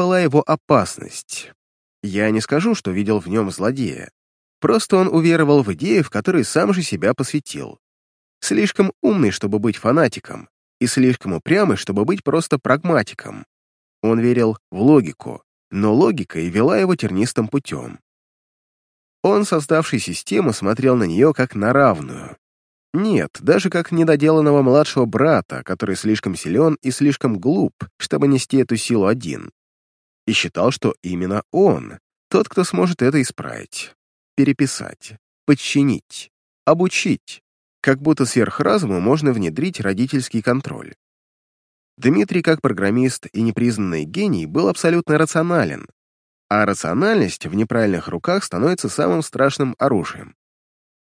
была его опасность. Я не скажу, что видел в нем злодея. Просто он уверовал в идею, в которой сам же себя посвятил. Слишком умный, чтобы быть фанатиком, и слишком упрямый, чтобы быть просто прагматиком. Он верил в логику, но логика и вела его тернистым путем. Он, создавший систему, смотрел на нее как на равную. Нет, даже как недоделанного младшего брата, который слишком силен и слишком глуп, чтобы нести эту силу один. И считал, что именно он, тот, кто сможет это исправить, переписать, подчинить, обучить, как будто сверхразуму можно внедрить родительский контроль. Дмитрий, как программист и непризнанный гений, был абсолютно рационален, а рациональность в неправильных руках становится самым страшным оружием.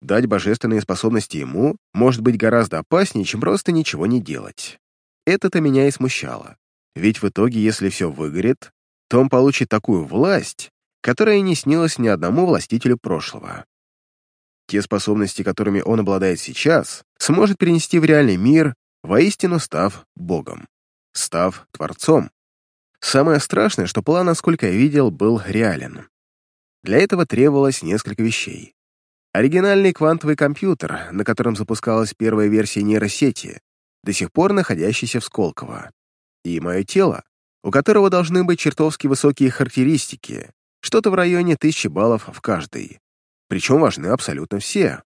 Дать божественные способности ему может быть гораздо опаснее, чем просто ничего не делать. Это-то меня и смущало. Ведь в итоге, если все выгорит, то он получит такую власть, которая не снилась ни одному властителю прошлого. Те способности, которыми он обладает сейчас, сможет перенести в реальный мир, воистину став Богом, став Творцом. Самое страшное, что план, насколько я видел, был реален. Для этого требовалось несколько вещей. Оригинальный квантовый компьютер, на котором запускалась первая версия нейросети, до сих пор находящийся в Сколково. И мое тело, у которого должны быть чертовски высокие характеристики, что-то в районе тысячи баллов в каждой причем важны абсолютно все.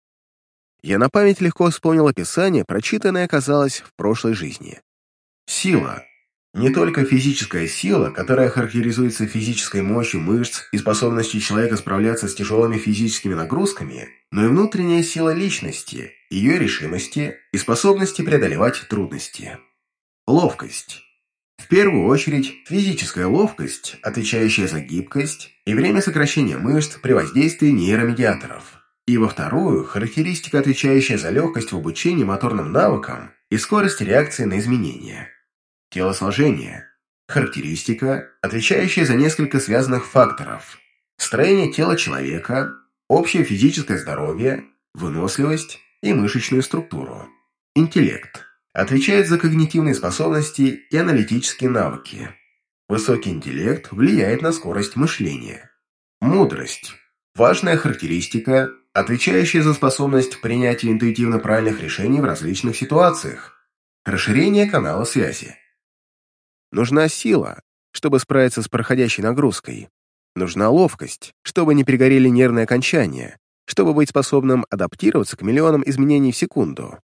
Я на память легко вспомнил описание, прочитанное оказалось в прошлой жизни. Сила. Не только физическая сила, которая характеризуется физической мощью мышц и способностью человека справляться с тяжелыми физическими нагрузками, но и внутренняя сила личности, ее решимости и способности преодолевать трудности. Ловкость. В первую очередь, физическая ловкость, отвечающая за гибкость и время сокращения мышц при воздействии нейромедиаторов. И во вторую, характеристика, отвечающая за легкость в обучении моторным навыкам и скорость реакции на изменения. Телосложение. Характеристика, отвечающая за несколько связанных факторов. Строение тела человека, общее физическое здоровье, выносливость и мышечную структуру. Интеллект Отвечает за когнитивные способности и аналитические навыки. Высокий интеллект влияет на скорость мышления. Мудрость – важная характеристика, отвечающая за способность принятия интуитивно правильных решений в различных ситуациях. Расширение канала связи. Нужна сила, чтобы справиться с проходящей нагрузкой. Нужна ловкость, чтобы не перегорели нервные окончания, чтобы быть способным адаптироваться к миллионам изменений в секунду.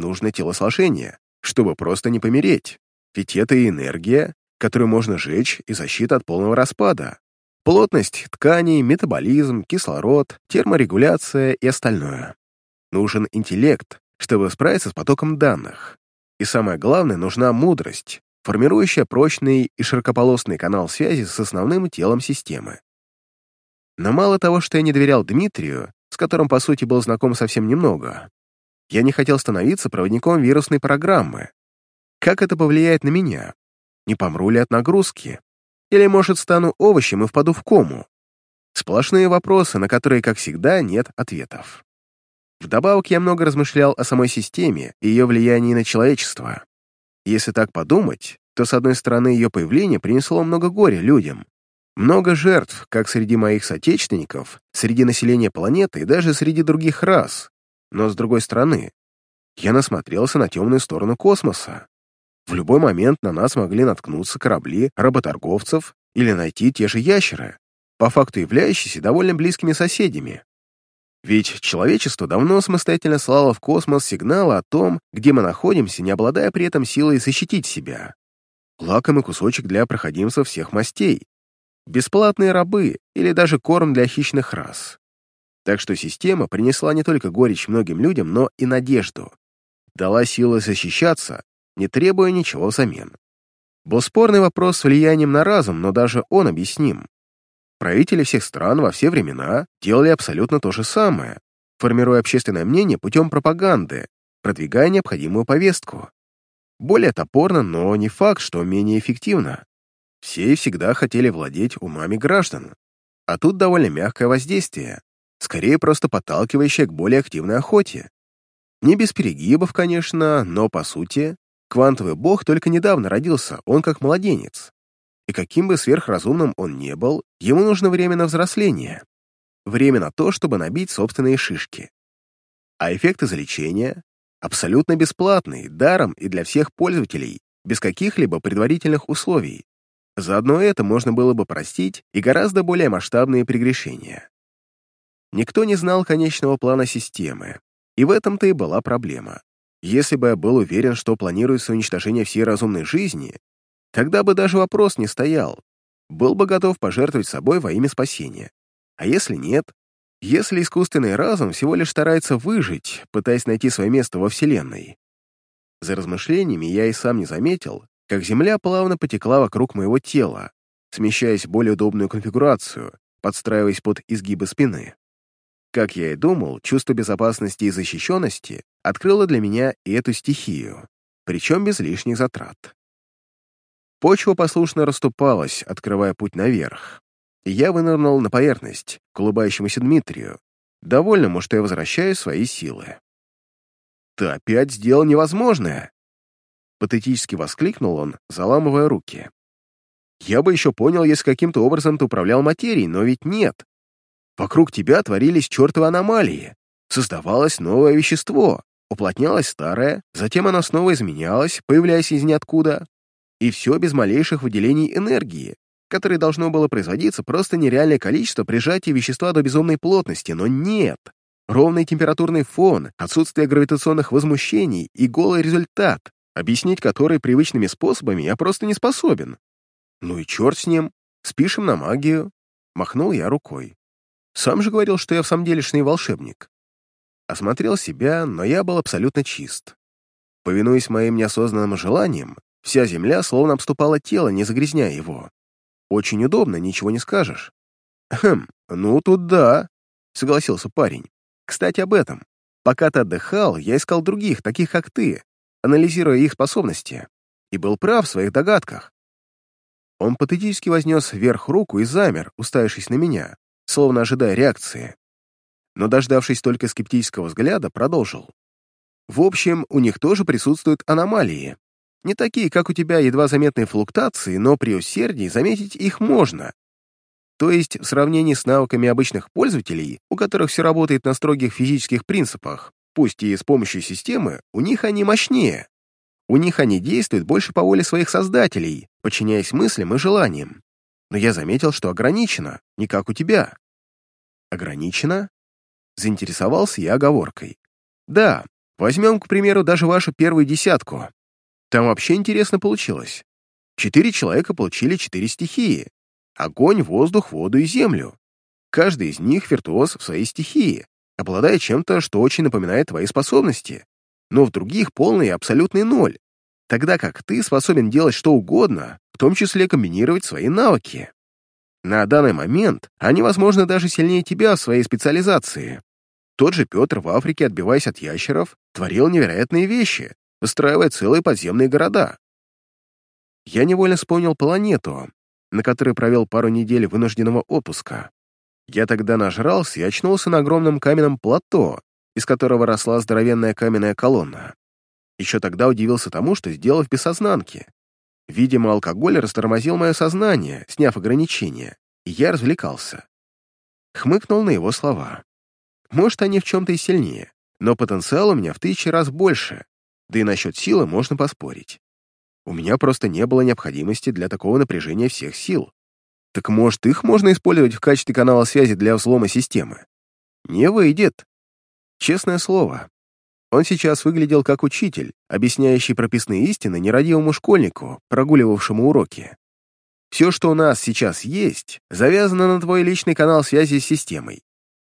Нужно телосложение, чтобы просто не помереть. Ведь это и энергия, которую можно сжечь, и защита от полного распада. Плотность тканей, метаболизм, кислород, терморегуляция и остальное. Нужен интеллект, чтобы справиться с потоком данных. И самое главное, нужна мудрость, формирующая прочный и широкополосный канал связи с основным телом системы. Но мало того, что я не доверял Дмитрию, с которым, по сути, был знаком совсем немного, я не хотел становиться проводником вирусной программы. Как это повлияет на меня? Не помру ли от нагрузки? Или, может, стану овощем и впаду в кому? Сплошные вопросы, на которые, как всегда, нет ответов. Вдобавок, я много размышлял о самой системе и ее влиянии на человечество. Если так подумать, то, с одной стороны, ее появление принесло много горя людям, много жертв, как среди моих соотечественников, среди населения планеты и даже среди других рас, но с другой стороны, я насмотрелся на темную сторону космоса. В любой момент на нас могли наткнуться корабли работорговцев или найти те же ящеры, по факту являющиеся довольно близкими соседями. Ведь человечество давно самостоятельно слало в космос сигналы о том, где мы находимся, не обладая при этом силой защитить себя. Лакомый кусочек для проходимцев всех мастей. Бесплатные рабы или даже корм для хищных рас. Так что система принесла не только горечь многим людям, но и надежду. Дала силы защищаться, не требуя ничего взамен. Был спорный вопрос с влиянием на разум, но даже он объясним. Правители всех стран во все времена делали абсолютно то же самое, формируя общественное мнение путем пропаганды, продвигая необходимую повестку. Более топорно, но не факт, что менее эффективно. Все всегда хотели владеть умами граждан. А тут довольно мягкое воздействие скорее просто подталкивающая к более активной охоте. Не без перегибов, конечно, но, по сути, квантовый бог только недавно родился, он как младенец. и каким бы сверхразумным он не был, ему нужно время на взросление, время на то, чтобы набить собственные шишки. А эффект излечения абсолютно бесплатный, даром и для всех пользователей, без каких-либо предварительных условий. Заодно это можно было бы простить и гораздо более масштабные прегрешения. Никто не знал конечного плана системы, и в этом-то и была проблема. Если бы я был уверен, что планируется уничтожение всей разумной жизни, тогда бы даже вопрос не стоял. Был бы готов пожертвовать собой во имя спасения. А если нет? Если искусственный разум всего лишь старается выжить, пытаясь найти свое место во Вселенной. За размышлениями я и сам не заметил, как Земля плавно потекла вокруг моего тела, смещаясь в более удобную конфигурацию, подстраиваясь под изгибы спины. Как я и думал, чувство безопасности и защищенности открыло для меня и эту стихию, причем без лишних затрат. Почва послушно расступалась, открывая путь наверх, я вынырнул на поверхность, к улыбающемуся Дмитрию, довольному, что я возвращаю свои силы. «Ты опять сделал невозможное!» Патетически воскликнул он, заламывая руки. «Я бы еще понял, если каким-то образом ты управлял материей, но ведь нет. Вокруг тебя творились чертовы аномалии. Создавалось новое вещество, уплотнялось старое, затем оно снова изменялось, появляясь из ниоткуда. И все без малейших выделений энергии, которое должно было производиться просто нереальное количество прижатия вещества до безумной плотности, но нет. Ровный температурный фон, отсутствие гравитационных возмущений и голый результат, объяснить который привычными способами я просто не способен. Ну и черт с ним, спишем на магию. Махнул я рукой. Сам же говорил, что я в самом делешный волшебник. Осмотрел себя, но я был абсолютно чист. Повинуясь моим неосознанным желаниям, вся земля словно обступала тело, не загрязняя его. Очень удобно, ничего не скажешь. «Хм, ну тут да», — согласился парень. «Кстати, об этом. Пока ты отдыхал, я искал других, таких как ты, анализируя их способности, и был прав в своих догадках». Он патетически вознес вверх руку и замер, уставившись на меня, словно ожидая реакции. Но, дождавшись только скептического взгляда, продолжил. В общем, у них тоже присутствуют аномалии. Не такие, как у тебя, едва заметные флуктуации, но при усердии заметить их можно. То есть, в сравнении с навыками обычных пользователей, у которых все работает на строгих физических принципах, пусть и с помощью системы, у них они мощнее. У них они действуют больше по воле своих создателей, подчиняясь мыслям и желаниям но я заметил, что ограничено, не как у тебя». «Ограничено?» Заинтересовался я оговоркой. «Да, возьмем, к примеру, даже вашу первую десятку. Там вообще интересно получилось. Четыре человека получили четыре стихии. Огонь, воздух, воду и землю. Каждый из них виртуоз в своей стихии, обладая чем-то, что очень напоминает твои способности, но в других полный и абсолютный ноль, тогда как ты способен делать что угодно, в том числе комбинировать свои навыки. На данный момент они, возможно, даже сильнее тебя в своей специализации. Тот же Петр в Африке, отбиваясь от ящеров, творил невероятные вещи, выстраивая целые подземные города. Я невольно вспомнил планету, на которой провел пару недель вынужденного отпуска. Я тогда нажрался и очнулся на огромном каменном плато, из которого росла здоровенная каменная колонна. Еще тогда удивился тому, что сделал в бессознанке. Видимо, алкоголь растормозил мое сознание, сняв ограничения, и я развлекался. Хмыкнул на его слова. Может, они в чем-то и сильнее, но потенциал у меня в тысячи раз больше, да и насчет силы можно поспорить. У меня просто не было необходимости для такого напряжения всех сил. Так может, их можно использовать в качестве канала связи для взлома системы? Не выйдет. Честное слово, он сейчас выглядел как учитель, объясняющий прописные истины нерадивому школьнику, прогуливавшему уроки. Все, что у нас сейчас есть, завязано на твой личный канал связи с системой.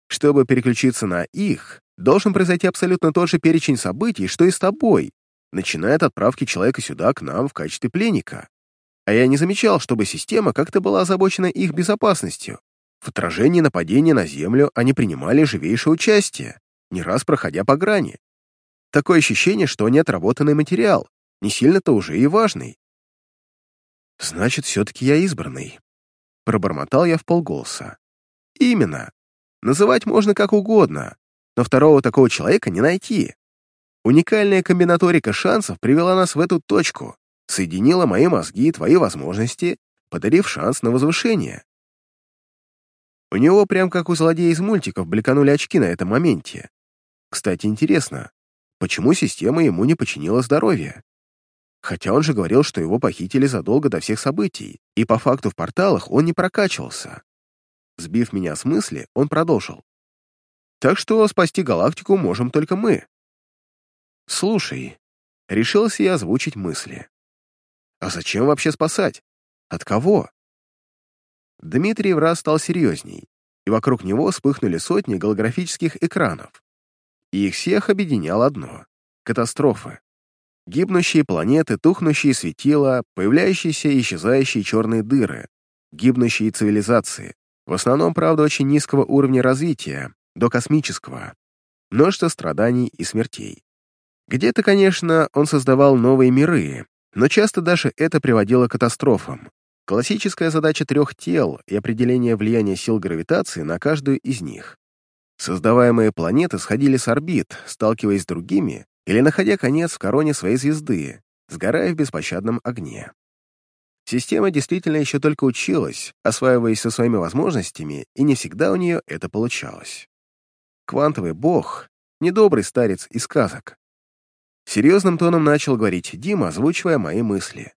Чтобы переключиться на их, должен произойти абсолютно тот же перечень событий, что и с тобой, начиная от отправки человека сюда, к нам, в качестве пленника. А я не замечал, чтобы система как-то была озабочена их безопасностью. В отражении нападения на Землю они принимали живейшее участие, не раз проходя по грани. Такое ощущение, что неотработанный материал, не сильно-то уже и важный. Значит, все-таки я избранный. Пробормотал я в полголоса. Именно. Называть можно как угодно, но второго такого человека не найти. Уникальная комбинаторика шансов привела нас в эту точку, соединила мои мозги и твои возможности, подарив шанс на возвышение. У него, прям как у злодея из мультиков, бликанули очки на этом моменте. Кстати, интересно, почему система ему не починила здоровье? Хотя он же говорил, что его похитили задолго до всех событий, и по факту в порталах он не прокачивался. Сбив меня с мысли, он продолжил. Так что спасти галактику можем только мы. Слушай, решился я озвучить мысли. А зачем вообще спасать? От кого? Дмитрий в раз стал серьезней, и вокруг него вспыхнули сотни голографических экранов. И их всех объединяло одно — катастрофы. Гибнущие планеты, тухнущие светила, появляющиеся и исчезающие черные дыры, гибнущие цивилизации, в основном, правда, очень низкого уровня развития, до космического, множество страданий и смертей. Где-то, конечно, он создавал новые миры, но часто даже это приводило к катастрофам. Классическая задача трех тел и определение влияния сил гравитации на каждую из них. Создаваемые планеты сходили с орбит, сталкиваясь с другими или находя конец в короне своей звезды, сгорая в беспощадном огне. Система действительно еще только училась, осваиваясь со своими возможностями, и не всегда у нее это получалось. Квантовый бог — недобрый старец из сказок. Серьезным тоном начал говорить Дима, озвучивая мои мысли.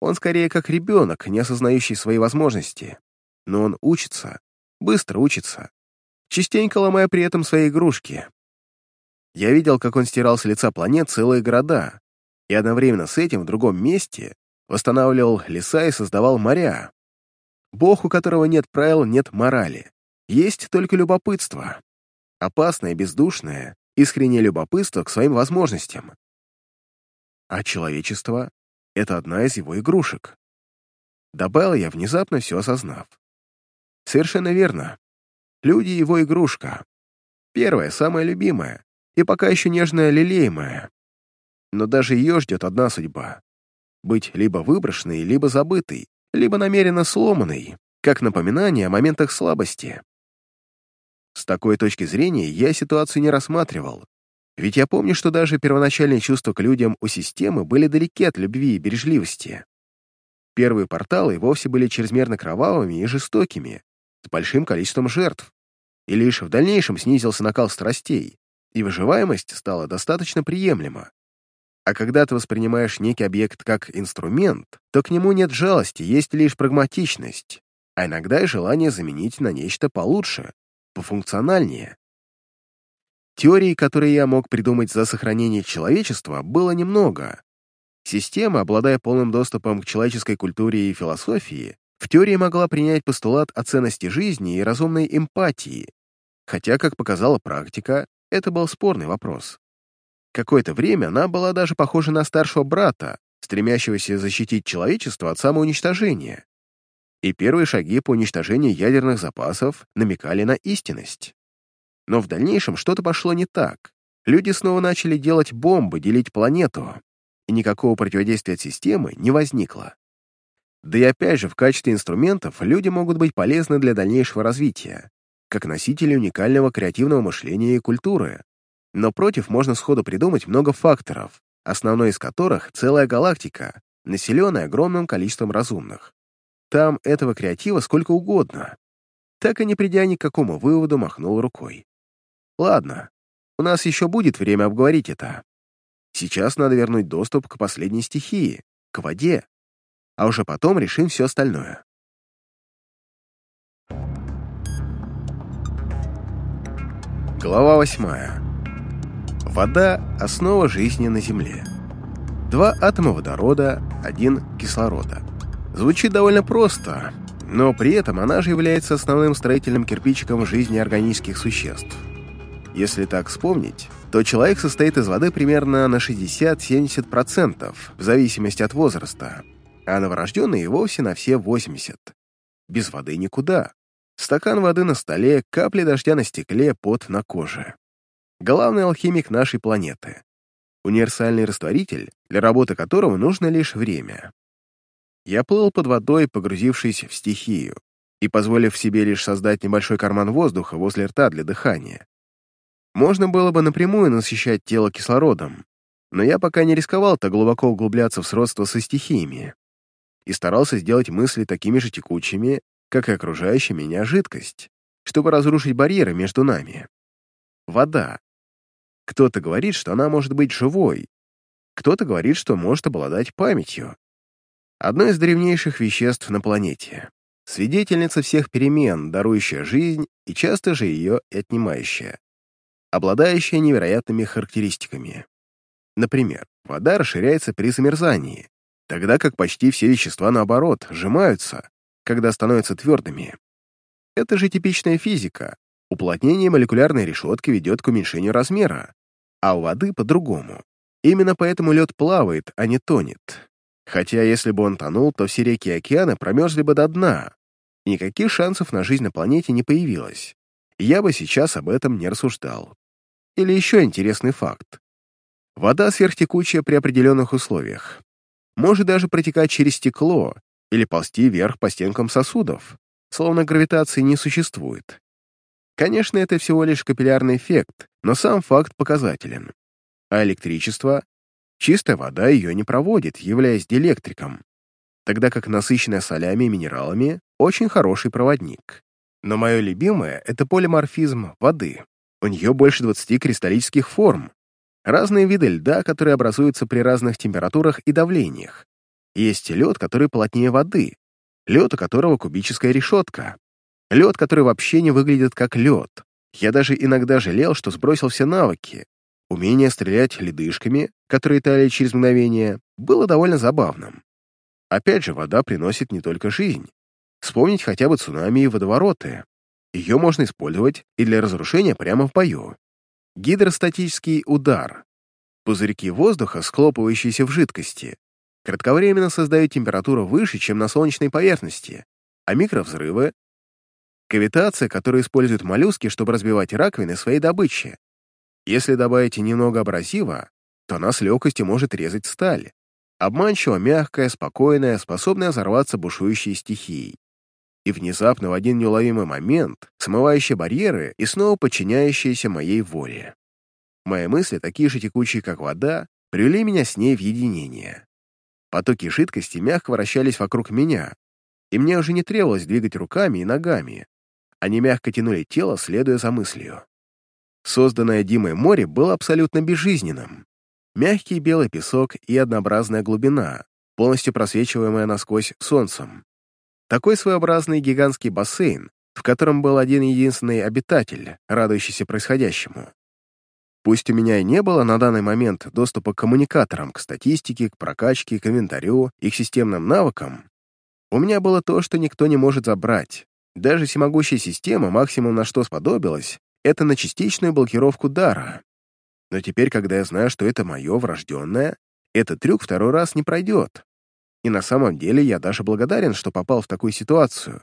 Он скорее как ребенок, не осознающий свои возможности. Но он учится, быстро учится, частенько ломая при этом свои игрушки. Я видел, как он стирал с лица планет целые города, и одновременно с этим в другом месте восстанавливал леса и создавал моря. Бог, у которого нет правил, нет морали. Есть только любопытство. Опасное, бездушное, искреннее любопытство к своим возможностям. А человечество — это одна из его игрушек. Добавил я, внезапно все осознав. Совершенно верно. Люди — его игрушка. Первая, самая любимая, и пока еще нежная лелеемая. Но даже ее ждет одна судьба — быть либо выброшенной, либо забытой, либо намеренно сломанной, как напоминание о моментах слабости. С такой точки зрения я ситуацию не рассматривал, ведь я помню, что даже первоначальные чувства к людям у системы были далеки от любви и бережливости. Первые порталы вовсе были чрезмерно кровавыми и жестокими, с большим количеством жертв, и лишь в дальнейшем снизился накал страстей, и выживаемость стала достаточно приемлема. А когда ты воспринимаешь некий объект как инструмент, то к нему нет жалости, есть лишь прагматичность, а иногда и желание заменить на нечто получше, пофункциональнее. Теорий, которые я мог придумать за сохранение человечества, было немного. Система, обладая полным доступом к человеческой культуре и философии, в теории могла принять постулат о ценности жизни и разумной эмпатии, хотя, как показала практика, это был спорный вопрос. Какое-то время она была даже похожа на старшего брата, стремящегося защитить человечество от самоуничтожения. И первые шаги по уничтожению ядерных запасов намекали на истинность. Но в дальнейшем что-то пошло не так. Люди снова начали делать бомбы, делить планету, и никакого противодействия от системы не возникло. Да и опять же, в качестве инструментов люди могут быть полезны для дальнейшего развития как носители уникального креативного мышления и культуры. Но против можно сходу придумать много факторов, основной из которых — целая галактика, населенная огромным количеством разумных. Там этого креатива сколько угодно. Так и не придя ни к какому выводу, махнул рукой. Ладно, у нас еще будет время обговорить это. Сейчас надо вернуть доступ к последней стихии, к воде, а уже потом решим все остальное. Глава 8. Вода — основа жизни на Земле. Два атома водорода, один кислорода. Звучит довольно просто, но при этом она же является основным строительным кирпичиком жизни органических существ. Если так вспомнить, то человек состоит из воды примерно на 60-70%, в зависимости от возраста, а новорожденные и вовсе на все 80%. Без воды никуда. Стакан воды на столе, капли дождя на стекле, пот на коже. Главный алхимик нашей планеты. Универсальный растворитель, для работы которого нужно лишь время. Я плыл под водой, погрузившись в стихию, и позволив себе лишь создать небольшой карман воздуха возле рта для дыхания. Можно было бы напрямую насыщать тело кислородом, но я пока не рисковал так глубоко углубляться в сродство со стихиями. и старался сделать мысли такими же текучими, как и окружающая меня жидкость, чтобы разрушить барьеры между нами. Вода. Кто-то говорит, что она может быть живой, кто-то говорит, что может обладать памятью. Одно из древнейших веществ на планете. Свидетельница всех перемен, дарующая жизнь и часто же ее отнимающая. Обладающая невероятными характеристиками. Например, вода расширяется при замерзании, тогда как почти все вещества, наоборот, сжимаются, когда становятся твердыми. Это же типичная физика. Уплотнение молекулярной решетки ведет к уменьшению размера, а у воды по-другому. Именно поэтому лед плавает, а не тонет. Хотя если бы он тонул, то все реки и океаны промерзли бы до дна. Никаких шансов на жизнь на планете не появилось. Я бы сейчас об этом не рассуждал. Или еще интересный факт. Вода сверхтекучая при определенных условиях. Может даже протекать через стекло или ползти вверх по стенкам сосудов, словно гравитации не существует. Конечно, это всего лишь капиллярный эффект, но сам факт показателен. А электричество Чистая вода ее не проводит, являясь диэлектриком, тогда как насыщенная солями и минералами очень хороший проводник. Но мое любимое — это полиморфизм воды. У нее больше 20 кристаллических форм, разные виды льда, которые образуются при разных температурах и давлениях. Есть лед, который плотнее воды, лед, у которого кубическая решетка, лед, который вообще не выглядит как лед. Я даже иногда жалел, что сбросил все навыки, Умение стрелять ледышками, которые таяли через мгновение, было довольно забавным. Опять же, вода приносит не только жизнь. Вспомнить хотя бы цунами и водовороты. Ее можно использовать и для разрушения прямо в бою. Гидростатический удар. Пузырьки воздуха, склопывающиеся в жидкости, кратковременно создают температуру выше, чем на солнечной поверхности, а микровзрывы — кавитация, которую используют моллюски, чтобы разбивать раковины своей добычи, если добавите немного абразива, то она с легкостью может резать сталь. Обманчиво мягкая, спокойная, способная взорваться бушующей стихией. И внезапно в один неуловимый момент смывающая барьеры и снова подчиняющаяся моей воле. Мои мысли, такие же текучие, как вода, привели меня с ней в единение. Потоки жидкости мягко вращались вокруг меня, и мне уже не требовалось двигать руками и ногами. Они мягко тянули тело, следуя за мыслью. Созданное Димой море было абсолютно безжизненным. Мягкий белый песок и однообразная глубина, полностью просвечиваемая насквозь солнцем. Такой своеобразный гигантский бассейн, в котором был один единственный обитатель, радующийся происходящему. Пусть у меня и не было на данный момент доступа к коммуникаторам, к статистике, к прокачке, к инвентарю и к системным навыкам, у меня было то, что никто не может забрать. Даже всемогущая система, максимум на что сподобилась, это на частичную блокировку дара. Но теперь, когда я знаю, что это мое врожденное, этот трюк второй раз не пройдет. И на самом деле я даже благодарен, что попал в такую ситуацию.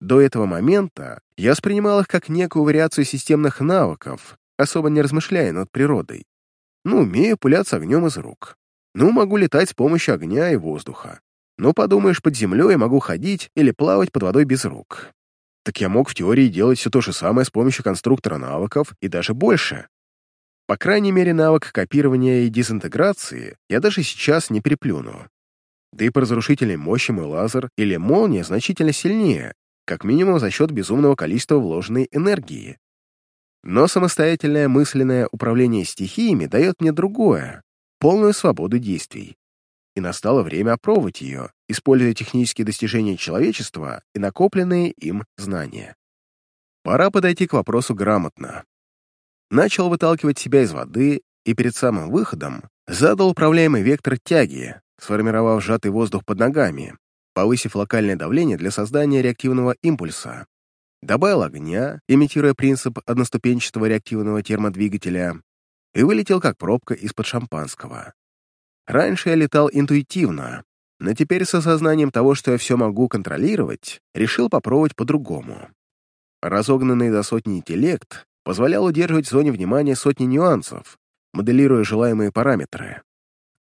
До этого момента я воспринимал их как некую вариацию системных навыков, особо не размышляя над природой. Ну, умею пулять с огнем из рук. Ну, могу летать с помощью огня и воздуха. Ну, подумаешь, под землей могу ходить или плавать под водой без рук так я мог в теории делать все то же самое с помощью конструктора навыков и даже больше. По крайней мере, навык копирования и дезинтеграции я даже сейчас не переплюну. Да и по разрушительной мощи мой лазер или молния значительно сильнее, как минимум за счет безумного количества вложенной энергии. Но самостоятельное мысленное управление стихиями дает мне другое, полную свободу действий и настало время опробовать ее, используя технические достижения человечества и накопленные им знания. Пора подойти к вопросу грамотно. Начал выталкивать себя из воды и перед самым выходом задал управляемый вектор тяги, сформировав сжатый воздух под ногами, повысив локальное давление для создания реактивного импульса, добавил огня, имитируя принцип одноступенчатого реактивного термодвигателя, и вылетел как пробка из-под шампанского. Раньше я летал интуитивно, но теперь с осознанием того, что я все могу контролировать, решил попробовать по-другому. Разогнанный до сотни интеллект позволял удерживать в зоне внимания сотни нюансов, моделируя желаемые параметры.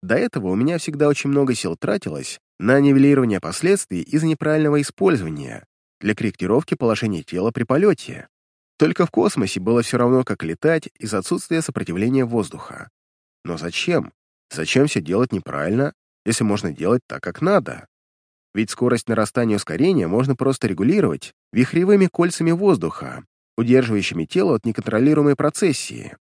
До этого у меня всегда очень много сил тратилось на нивелирование последствий из-за неправильного использования для корректировки положения тела при полете. Только в космосе было все равно, как летать из-за отсутствия сопротивления воздуха. Но зачем? Зачем все делать неправильно, если можно делать так, как надо? ведь скорость нарастания ускорения можно просто регулировать вихревыми кольцами воздуха, удерживающими тело от неконтролируемой процессии.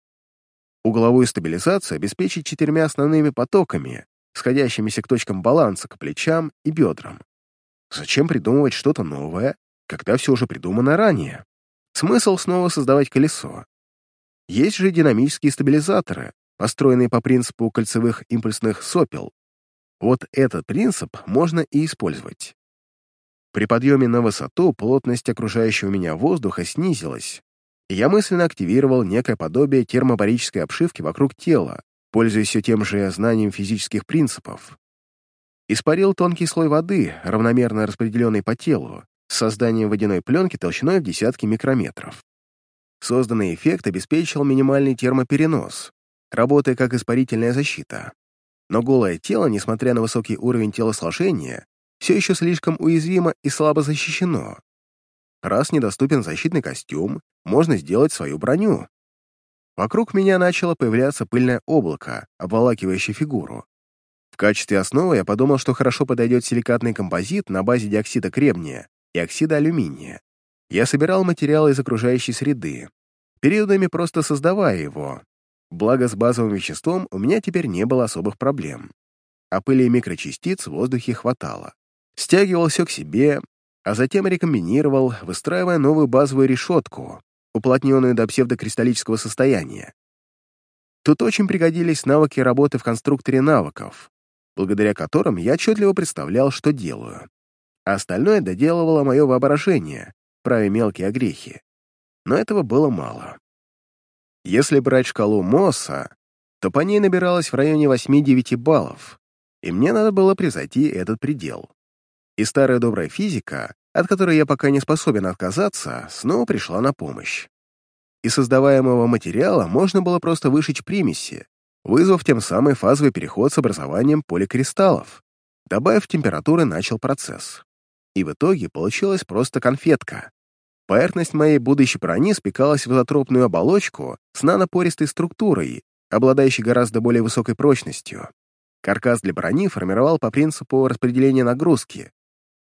Угловую стабилизацию обеспечить четырьмя основными потоками, сходящимися к точкам баланса, к плечам и бедрам. Зачем придумывать что-то новое, когда все уже придумано ранее? Смысл снова создавать колесо. Есть же динамические стабилизаторы, построенные по принципу кольцевых импульсных сопел. Вот этот принцип можно и использовать. При подъеме на высоту плотность окружающего меня воздуха снизилась, и я мысленно активировал некое подобие термобарической обшивки вокруг тела, пользуясь все тем же знанием физических принципов. Испарил тонкий слой воды, равномерно распределенный по телу, с созданием водяной пленки толщиной в десятки микрометров. Созданный эффект обеспечил минимальный термоперенос, работая как испарительная защита. Но голое тело, несмотря на высокий уровень телосложения, все еще слишком уязвимо и слабо защищено. Раз недоступен защитный костюм, можно сделать свою броню. Вокруг меня начало появляться пыльное облако, обволакивающее фигуру. В качестве основы я подумал, что хорошо подойдет силикатный композит на базе диоксида кремния и оксида алюминия. Я собирал материал из окружающей среды, периодами просто создавая его. Благо, с базовым веществом у меня теперь не было особых проблем. А пыли и микрочастиц в воздухе хватало. Стягивал все к себе, а затем рекомбинировал, выстраивая новую базовую решетку, уплотненную до псевдокристаллического состояния. Тут очень пригодились навыки работы в конструкторе навыков, благодаря которым я отчетливо представлял, что делаю. А остальное доделывало мое воображение, правя мелкие огрехи. Но этого было мало. Если брать шкалу Мосса, то по ней набиралось в районе 8-9 баллов, и мне надо было превзойти этот предел. И старая добрая физика, от которой я пока не способен отказаться, снова пришла на помощь. Из создаваемого материала можно было просто вышить примеси, вызвав тем самый фазовый переход с образованием поликристаллов. Добавив температуры, начал процесс. И в итоге получилась просто конфетка. Поверхность моей будущей брони спекалась в изотропную оболочку с нанопористой структурой, обладающей гораздо более высокой прочностью. Каркас для брони формировал по принципу распределения нагрузки,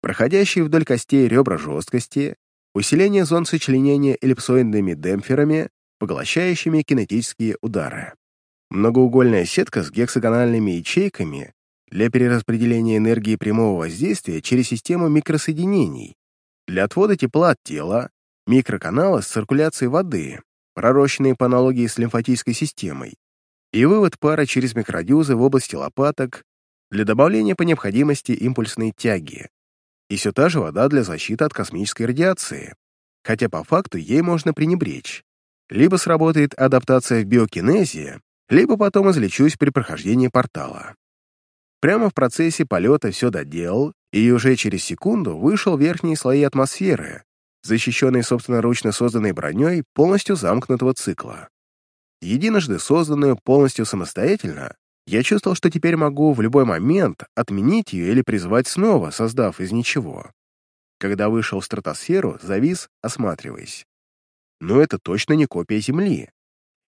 проходящие вдоль костей ребра жесткости, усиление зон сочленения эллипсоидными демпферами, поглощающими кинетические удары. Многоугольная сетка с гексагональными ячейками для перераспределения энергии прямого воздействия через систему микросоединений, для отвода тепла от тела, микроканалы с циркуляцией воды, пророщенные по аналогии с лимфатической системой, и вывод пара через микродюзы в области лопаток для добавления по необходимости импульсной тяги и все та же вода для защиты от космической радиации, хотя по факту ей можно пренебречь. Либо сработает адаптация в биокинезе, либо потом излечусь при прохождении портала. Прямо в процессе полета все доделал, и уже через секунду вышел в верхние слои атмосферы, защищенный собственноручно созданной броней полностью замкнутого цикла. Единожды созданную полностью самостоятельно, я чувствовал, что теперь могу в любой момент отменить ее или призвать снова, создав из ничего. Когда вышел в стратосферу, завис, осматриваясь. Но это точно не копия Земли.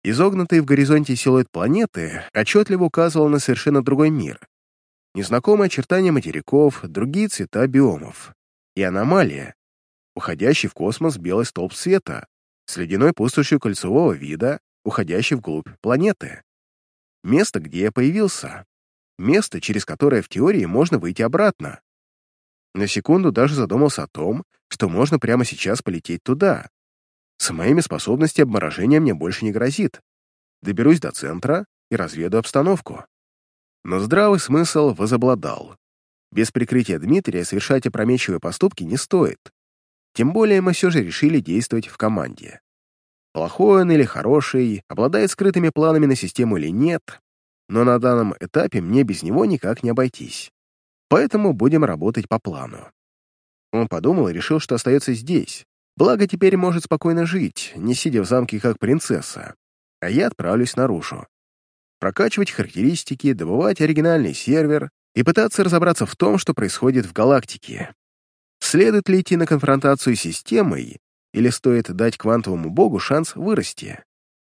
Изогнутый в горизонте силуэт планеты отчетливо указывал на совершенно другой мир. Незнакомые очертания материков, другие цвета биомов. И аномалия. Уходящий в космос белый столб света с ледяной пустошью кольцевого вида, уходящий вглубь планеты. Место, где я появился. Место, через которое в теории можно выйти обратно. На секунду даже задумался о том, что можно прямо сейчас полететь туда. С моими способностями обморожения мне больше не грозит. Доберусь до центра и разведу обстановку. Но здравый смысл возобладал. Без прикрытия Дмитрия совершать опрометчивые поступки не стоит. Тем более мы все же решили действовать в команде. Плохой он или хороший, обладает скрытыми планами на систему или нет, но на данном этапе мне без него никак не обойтись. Поэтому будем работать по плану. Он подумал и решил, что остается здесь. Благо, теперь может спокойно жить, не сидя в замке как принцесса. А я отправлюсь наружу. Прокачивать характеристики, добывать оригинальный сервер и пытаться разобраться в том, что происходит в галактике. Следует ли идти на конфронтацию с системой или стоит дать квантовому богу шанс вырасти?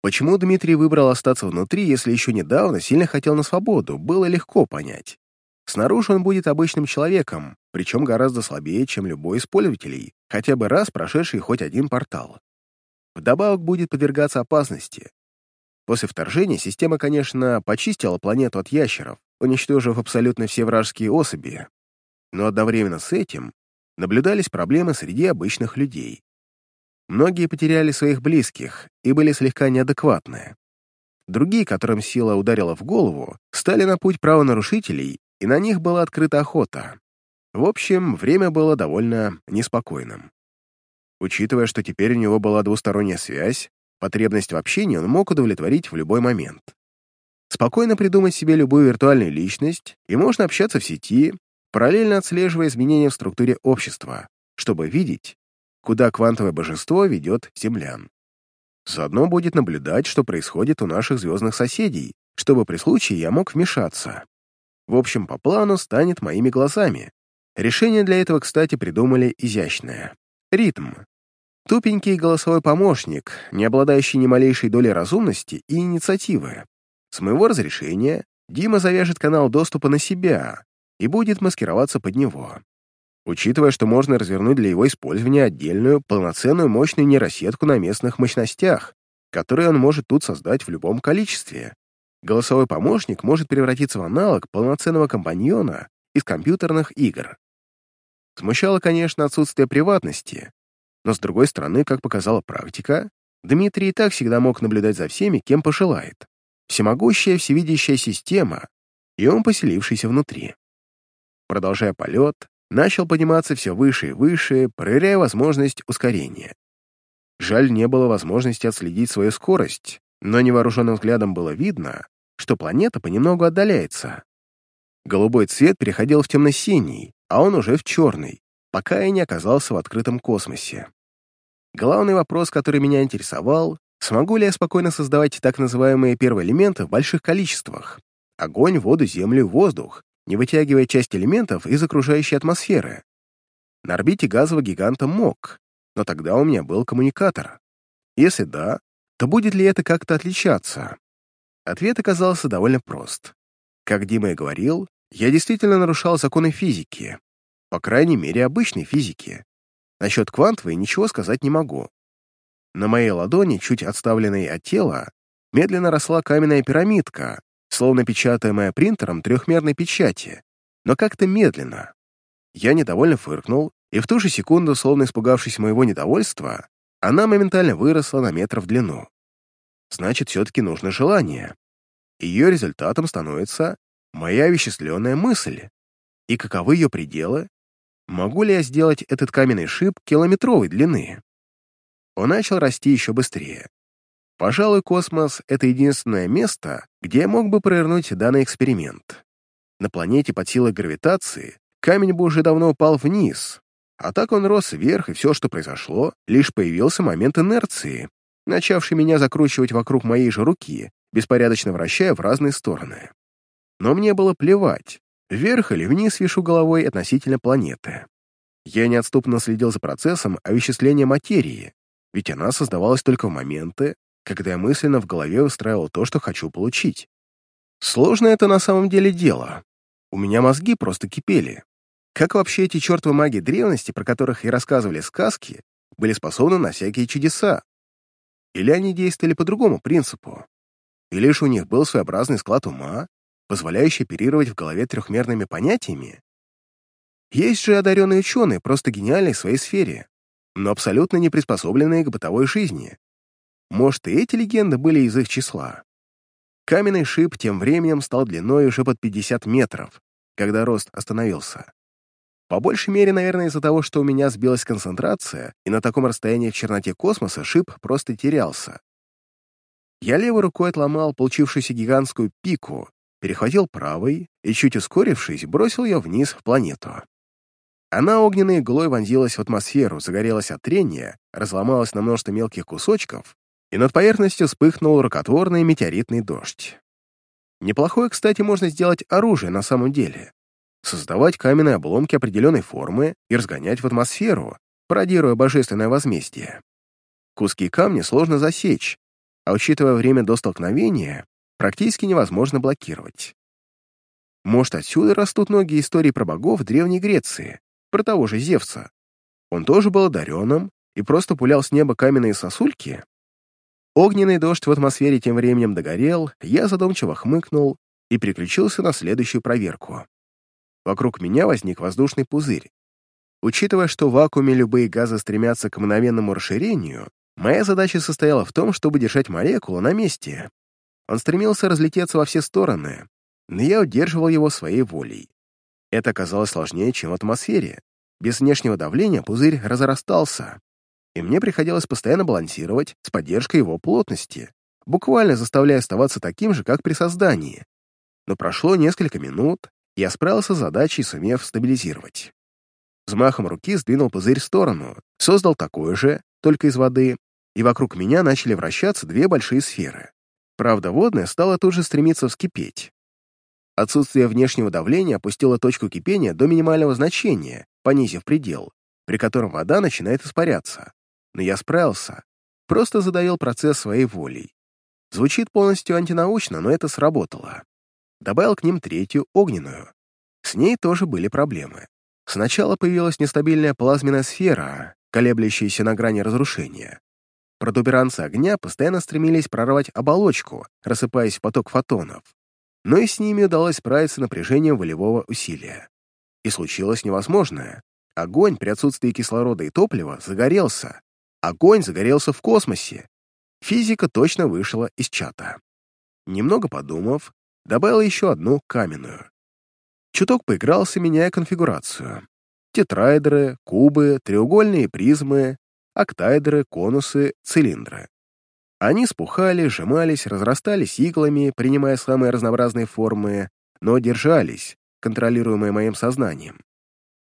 Почему Дмитрий выбрал остаться внутри, если еще недавно сильно хотел на свободу, было легко понять. Снаружи он будет обычным человеком, причем гораздо слабее, чем любой из пользователей, хотя бы раз прошедший хоть один портал. Вдобавок будет подвергаться опасности. После вторжения система, конечно, почистила планету от ящеров, уничтожив абсолютно все вражеские особи, но одновременно с этим наблюдались проблемы среди обычных людей. Многие потеряли своих близких и были слегка неадекватны. Другие, которым сила ударила в голову, стали на путь правонарушителей, и на них была открыта охота. В общем, время было довольно неспокойным. Учитывая, что теперь у него была двусторонняя связь, потребность в общении он мог удовлетворить в любой момент. Спокойно придумать себе любую виртуальную личность, и можно общаться в сети, параллельно отслеживая изменения в структуре общества, чтобы видеть, куда квантовое божество ведет землян. Заодно будет наблюдать, что происходит у наших звездных соседей, чтобы при случае я мог вмешаться. В общем, по плану станет моими глазами. Решение для этого, кстати, придумали изящное. Ритм. Тупенький голосовой помощник, не обладающий ни малейшей долей разумности и инициативы. С моего разрешения Дима завяжет канал доступа на себя и будет маскироваться под него. Учитывая, что можно развернуть для его использования отдельную, полноценную мощную нейросетку на местных мощностях, которые он может тут создать в любом количестве. Голосовой помощник может превратиться в аналог полноценного компаньона из компьютерных игр. Смущало, конечно, отсутствие приватности, но, с другой стороны, как показала практика, Дмитрий и так всегда мог наблюдать за всеми, кем пожелает. Всемогущая, всевидящая система, и он поселившийся внутри. Продолжая полет, начал подниматься все выше и выше, проверяя возможность ускорения. Жаль, не было возможности отследить свою скорость, но невооруженным взглядом было видно, что планета понемногу отдаляется. Голубой цвет переходил в темно-синий, а он уже в черный, пока я не оказался в открытом космосе. Главный вопрос, который меня интересовал, смогу ли я спокойно создавать так называемые первые элементы в больших количествах — огонь, воду, землю, воздух, не вытягивая часть элементов из окружающей атмосферы. На орбите газового гиганта мог, но тогда у меня был коммуникатор. Если да, то будет ли это как-то отличаться? Ответ оказался довольно прост. Как Дима и говорил, я действительно нарушал законы физики, по крайней мере, обычной физики. Насчет квантовой ничего сказать не могу. На моей ладони, чуть отставленной от тела, медленно росла каменная пирамидка, словно печатаемая принтером трехмерной печати, но как-то медленно. Я недовольно фыркнул, и в ту же секунду, словно испугавшись моего недовольства, она моментально выросла на метр в длину. Значит, все-таки нужно желание. Ее результатом становится моя вещественная мысль. И каковы ее пределы? Могу ли я сделать этот каменный шип километровой длины? Он начал расти еще быстрее. Пожалуй, космос — это единственное место, где я мог бы провернуть данный эксперимент. На планете под силой гравитации камень бы уже давно упал вниз, а так он рос вверх, и все, что произошло, лишь появился момент инерции, начавший меня закручивать вокруг моей же руки, беспорядочно вращая в разные стороны. Но мне было плевать, вверх или вниз вешу головой относительно планеты. Я неотступно следил за процессом овеществления материи, ведь она создавалась только в моменты, когда я мысленно в голове устраивал то, что хочу получить. Сложно это на самом деле дело. У меня мозги просто кипели. Как вообще эти чертовы маги древности, про которых и рассказывали сказки, были способны на всякие чудеса? Или они действовали по другому принципу? И лишь у них был своеобразный склад ума, позволяющий оперировать в голове трехмерными понятиями? Есть же одаренные ученые, просто гениальные в своей сфере, но абсолютно не приспособленные к бытовой жизни. Может, и эти легенды были из их числа. Каменный шип тем временем стал длиной уже под 50 метров, когда рост остановился. По большей мере, наверное, из-за того, что у меня сбилась концентрация, и на таком расстоянии в черноте космоса шип просто терялся. Я левой рукой отломал получившуюся гигантскую пику, перехватил правой и, чуть ускорившись, бросил ее вниз в планету. Она огненной иглой вонзилась в атмосферу, загорелась от трения, разломалась на множество мелких кусочков и над поверхностью вспыхнул рукотворный метеоритный дождь. Неплохое, кстати, можно сделать оружие на самом деле. Создавать каменные обломки определенной формы и разгонять в атмосферу, пародируя божественное возмездие. Куски камня сложно засечь, а учитывая время до столкновения, практически невозможно блокировать. Может, отсюда растут многие истории про богов Древней Греции, про того же Зевса. Он тоже был одаренным и просто пулял с неба каменные сосульки? Огненный дождь в атмосфере тем временем догорел, я задумчиво хмыкнул и переключился на следующую проверку. Вокруг меня возник воздушный пузырь. Учитывая, что в вакууме любые газы стремятся к мгновенному расширению, моя задача состояла в том, чтобы держать молекулу на месте. Он стремился разлететься во все стороны, но я удерживал его своей волей. Это оказалось сложнее, чем в атмосфере. Без внешнего давления пузырь разрастался, и мне приходилось постоянно балансировать с поддержкой его плотности, буквально заставляя оставаться таким же, как при создании. Но прошло несколько минут, и я справился с задачей, сумев стабилизировать. Взмахом руки сдвинул пузырь в сторону, создал такой же, только из воды, и вокруг меня начали вращаться две большие сферы. Правда, водная стала тут же стремиться вскипеть. Отсутствие внешнего давления опустило точку кипения до минимального значения, понизив предел, при котором вода начинает испаряться. Но я справился, просто задавил процесс своей волей. Звучит полностью антинаучно, но это сработало. Добавил к ним третью, огненную. С ней тоже были проблемы. Сначала появилась нестабильная плазменная сфера, колеблющаяся на грани разрушения. Протуберанцы огня постоянно стремились прорвать оболочку, рассыпаясь в поток фотонов но и с ними удалось справиться напряжением волевого усилия. И случилось невозможное. Огонь при отсутствии кислорода и топлива загорелся. Огонь загорелся в космосе. Физика точно вышла из чата. Немного подумав, добавил еще одну каменную. Чуток поигрался, меняя конфигурацию. Тетраэдры, кубы, треугольные призмы, октаэдры, конусы, цилиндры. Они спухали, сжимались, разрастались иглами, принимая самые разнообразные формы, но держались, контролируемые моим сознанием.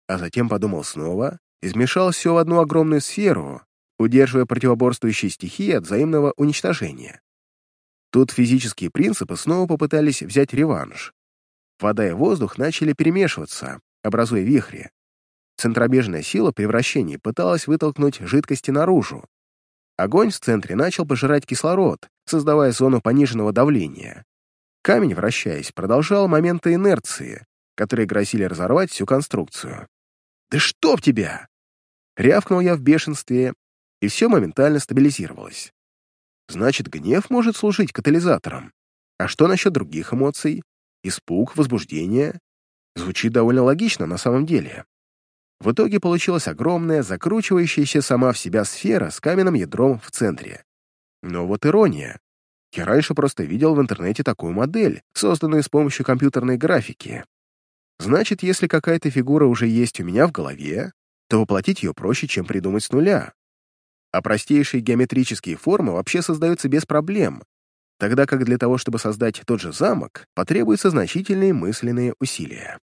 А затем подумал снова и смешал все в одну огромную сферу, удерживая противоборствующие стихии от взаимного уничтожения. Тут физические принципы снова попытались взять реванш. Вода и воздух начали перемешиваться, образуя вихри. Центробежная сила при вращении пыталась вытолкнуть жидкости наружу, Огонь в центре начал пожирать кислород, создавая зону пониженного давления. Камень, вращаясь, продолжал моменты инерции, которые грозили разорвать всю конструкцию. «Да чтоб тебя!» Рявкнул я в бешенстве, и все моментально стабилизировалось. Значит, гнев может служить катализатором. А что насчет других эмоций? Испуг, возбуждение? Звучит довольно логично на самом деле. В итоге получилась огромная, закручивающаяся сама в себя сфера с каменным ядром в центре. Но вот ирония. Я раньше просто видел в интернете такую модель, созданную с помощью компьютерной графики. Значит, если какая-то фигура уже есть у меня в голове, то воплотить ее проще, чем придумать с нуля. А простейшие геометрические формы вообще создаются без проблем, тогда как для того, чтобы создать тот же замок, потребуются значительные мысленные усилия.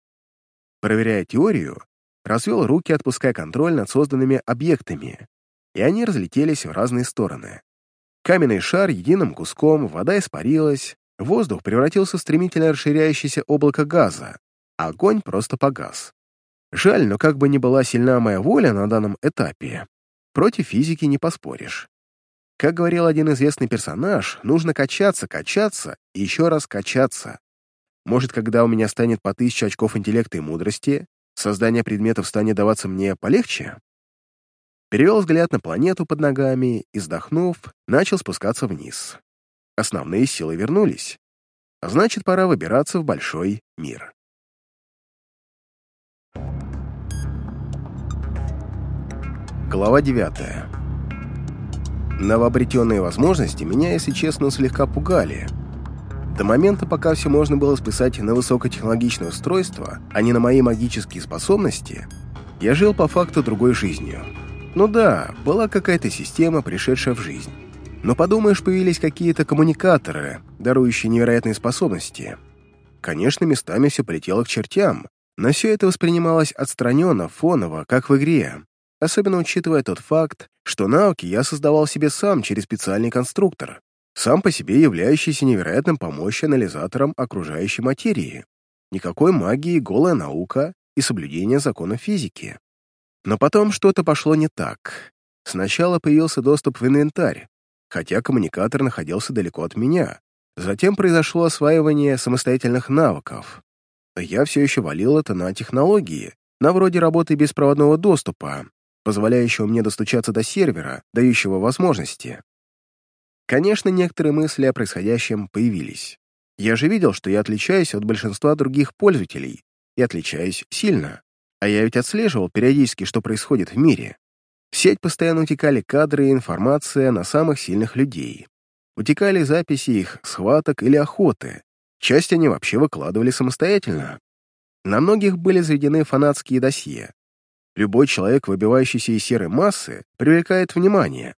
Проверяя теорию, развел руки, отпуская контроль над созданными объектами, и они разлетелись в разные стороны. Каменный шар единым куском, вода испарилась, воздух превратился в стремительно расширяющееся облако газа, а огонь просто погас. Жаль, но как бы ни была сильна моя воля на данном этапе, против физики не поспоришь. Как говорил один известный персонаж, нужно качаться, качаться и еще раз качаться. Может, когда у меня станет по тысяче очков интеллекта и мудрости, Создание предметов станет даваться мне полегче? Перевел взгляд на планету под ногами и, вздохнув, начал спускаться вниз. Основные силы вернулись. А значит, пора выбираться в большой мир. Глава 9. Новообретенные возможности меня, если честно, слегка пугали — до момента, пока все можно было списать на высокотехнологичное устройство, а не на мои магические способности, я жил по факту другой жизнью. Ну да, была какая-то система, пришедшая в жизнь. Но подумаешь, появились какие-то коммуникаторы, дарующие невероятные способности. Конечно, местами все полетело к чертям, но все это воспринималось отстраненно, фоново, как в игре, особенно учитывая тот факт, что науки я создавал себе сам через специальный конструктор, сам по себе являющийся невероятным помощью анализатором окружающей материи. Никакой магии, голая наука и соблюдение законов физики. Но потом что-то пошло не так. Сначала появился доступ в инвентарь, хотя коммуникатор находился далеко от меня. Затем произошло осваивание самостоятельных навыков. Я все еще валил это на технологии, на вроде работы беспроводного доступа, позволяющего мне достучаться до сервера, дающего возможности. Конечно, некоторые мысли о происходящем появились. Я же видел, что я отличаюсь от большинства других пользователей, и отличаюсь сильно. А я ведь отслеживал периодически, что происходит в мире. В сеть постоянно утекали кадры и информация на самых сильных людей. Утекали записи их схваток или охоты. Часть они вообще выкладывали самостоятельно. На многих были заведены фанатские досье. Любой человек, выбивающийся из серой массы, привлекает внимание.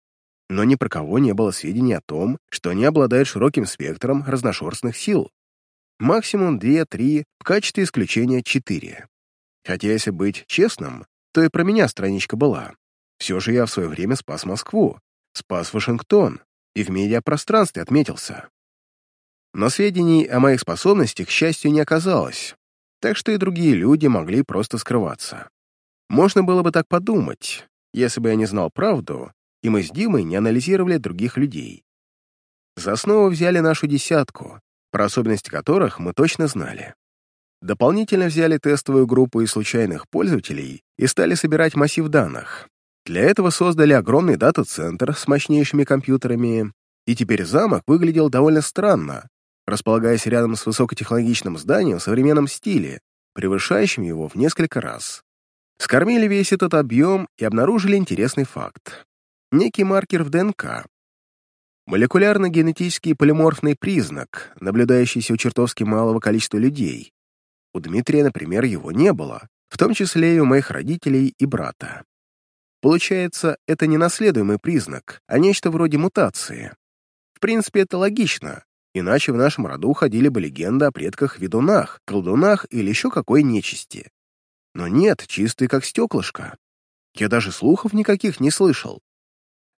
Но ни про кого не было сведений о том, что они обладают широким спектром разношерстных сил. Максимум 2-3, в качестве исключения 4. Хотя, если быть честным, то и про меня страничка была. Все же я в свое время спас Москву, спас Вашингтон и в медиапространстве отметился. Но сведений о моих способностях, к счастью, не оказалось, так что и другие люди могли просто скрываться. Можно было бы так подумать, если бы я не знал правду, и мы с Димой не анализировали других людей. За основу взяли нашу десятку, про особенности которых мы точно знали. Дополнительно взяли тестовую группу из случайных пользователей и стали собирать массив данных. Для этого создали огромный дата-центр с мощнейшими компьютерами, и теперь замок выглядел довольно странно, располагаясь рядом с высокотехнологичным зданием в современном стиле, превышающим его в несколько раз. Скормили весь этот объем и обнаружили интересный факт. Некий маркер в ДНК. Молекулярно-генетический полиморфный признак, наблюдающийся у чертовски малого количества людей. У Дмитрия, например, его не было, в том числе и у моих родителей и брата. Получается, это не наследуемый признак, а нечто вроде мутации. В принципе, это логично, иначе в нашем роду ходили бы легенды о предках-ведунах, колдунах или еще какой нечисти. Но нет, чистый как стеклышко. Я даже слухов никаких не слышал.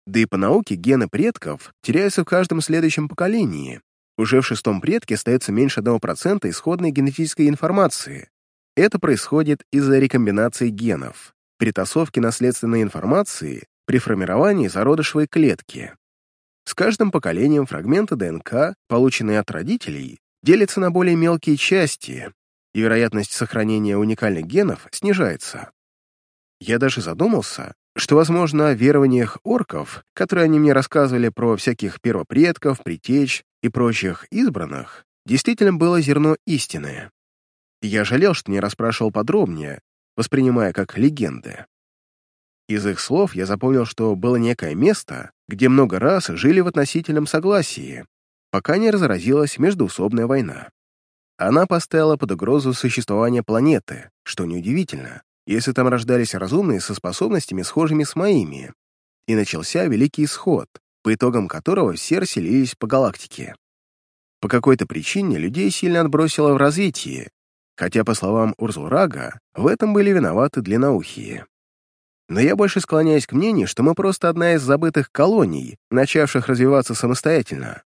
Да и по науке гены предков теряются в каждом следующем поколении. Уже в шестом предке остается меньше 1% исходной генетической информации. Это происходит из-за рекомбинации генов, перетасовки наследственной информации при формировании зародышевой клетки. С каждым поколением фрагменты ДНК, полученные от родителей, делятся на более мелкие части, и вероятность сохранения уникальных генов снижается. Я даже задумался, что, возможно, о верованиях орков, которые они мне рассказывали про всяких первопредков, притеч и прочих избранных, действительно было зерно истины. Я жалел, что не расспрашивал подробнее, воспринимая как легенды. Из их слов я запомнил, что было некое место, где много раз жили в относительном согласии, пока не разразилась междуусобная война. Она поставила под угрозу существование планеты, что неудивительно, если там рождались разумные со способностями, схожими с моими. И начался Великий Исход, по итогам которого все расселились по галактике. По какой-то причине людей сильно отбросило в развитии, хотя, по словам Урзурага, в этом были виноваты длинноухие. Но я больше склоняюсь к мнению, что мы просто одна из забытых колоний, начавших развиваться самостоятельно.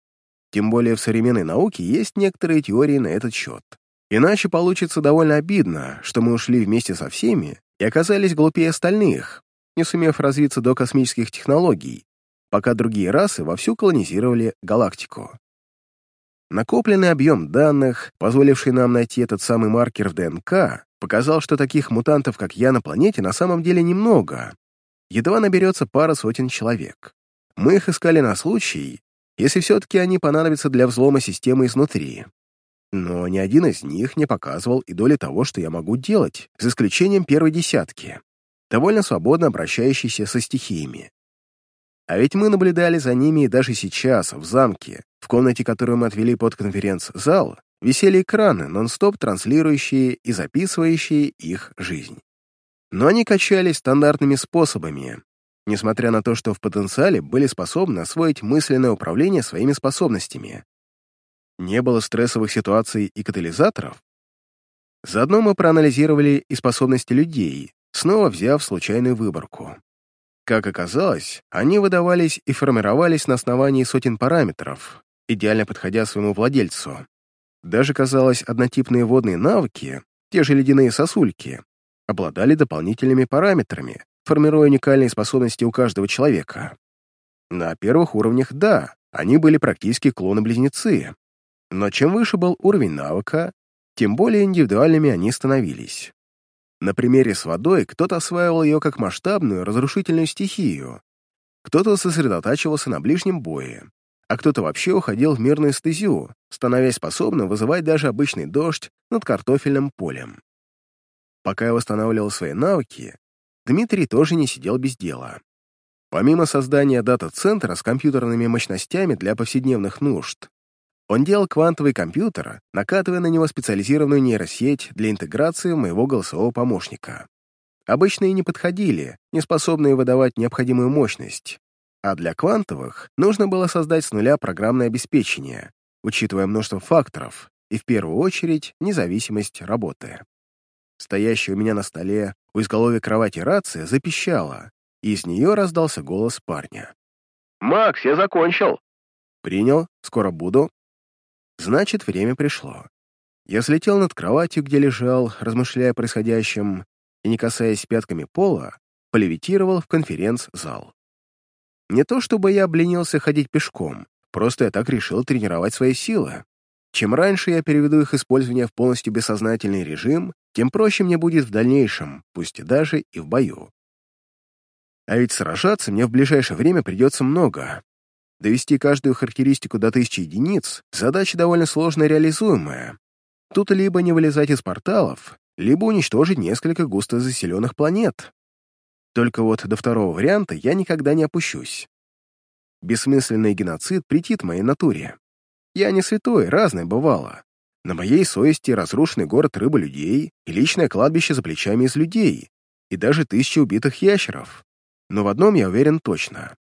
Тем более в современной науке есть некоторые теории на этот счет. Иначе получится довольно обидно, что мы ушли вместе со всеми и оказались глупее остальных, не сумев развиться до космических технологий, пока другие расы вовсю колонизировали галактику. Накопленный объем данных, позволивший нам найти этот самый маркер в ДНК, показал, что таких мутантов, как я, на планете на самом деле немного. Едва наберется пара сотен человек. Мы их искали на случай, если все-таки они понадобятся для взлома системы изнутри. Но ни один из них не показывал и доли того, что я могу делать, за исключением первой десятки, довольно свободно обращающейся со стихиями. А ведь мы наблюдали за ними и даже сейчас, в замке, в комнате, которую мы отвели под конференц-зал, висели экраны, нон-стоп транслирующие и записывающие их жизнь. Но они качались стандартными способами, несмотря на то, что в потенциале были способны освоить мысленное управление своими способностями. Не было стрессовых ситуаций и катализаторов. Заодно мы проанализировали и способности людей, снова взяв случайную выборку. Как оказалось, они выдавались и формировались на основании сотен параметров, идеально подходя своему владельцу. Даже, казалось, однотипные водные навыки, те же ледяные сосульки, обладали дополнительными параметрами, формируя уникальные способности у каждого человека. На первых уровнях, да, они были практически клоны-близнецы. Но чем выше был уровень навыка, тем более индивидуальными они становились. На примере с водой кто-то осваивал ее как масштабную разрушительную стихию, кто-то сосредотачивался на ближнем бое, а кто-то вообще уходил в мирную стезю, становясь способным вызывать даже обычный дождь над картофельным полем. Пока я восстанавливал свои навыки, Дмитрий тоже не сидел без дела. Помимо создания дата-центра с компьютерными мощностями для повседневных нужд, он делал квантовый компьютер, накатывая на него специализированную нейросеть для интеграции моего голосового помощника. Обычные не подходили, не способные выдавать необходимую мощность, а для квантовых нужно было создать с нуля программное обеспечение, учитывая множество факторов, и в первую очередь независимость работы. Стоящая у меня на столе у изголовья кровати рация запищала, и из нее раздался голос парня. «Макс, я закончил!» «Принял, скоро буду», Значит, время пришло. Я слетел над кроватью, где лежал, размышляя о происходящем, и, не касаясь пятками пола, полевитировал в конференц-зал. Не то чтобы я обленился ходить пешком, просто я так решил тренировать свои силы. Чем раньше я переведу их использование в полностью бессознательный режим, тем проще мне будет в дальнейшем, пусть и даже и в бою. А ведь сражаться мне в ближайшее время придется много, Довести каждую характеристику до тысячи единиц — задача довольно сложно реализуемая. Тут либо не вылезать из порталов, либо уничтожить несколько густо заселенных планет. Только вот до второго варианта я никогда не опущусь. Бессмысленный геноцид претит моей натуре. Я не святой, разное бывало. На моей совести разрушенный город рыбы людей и личное кладбище за плечами из людей, и даже тысячи убитых ящеров. Но в одном я уверен точно.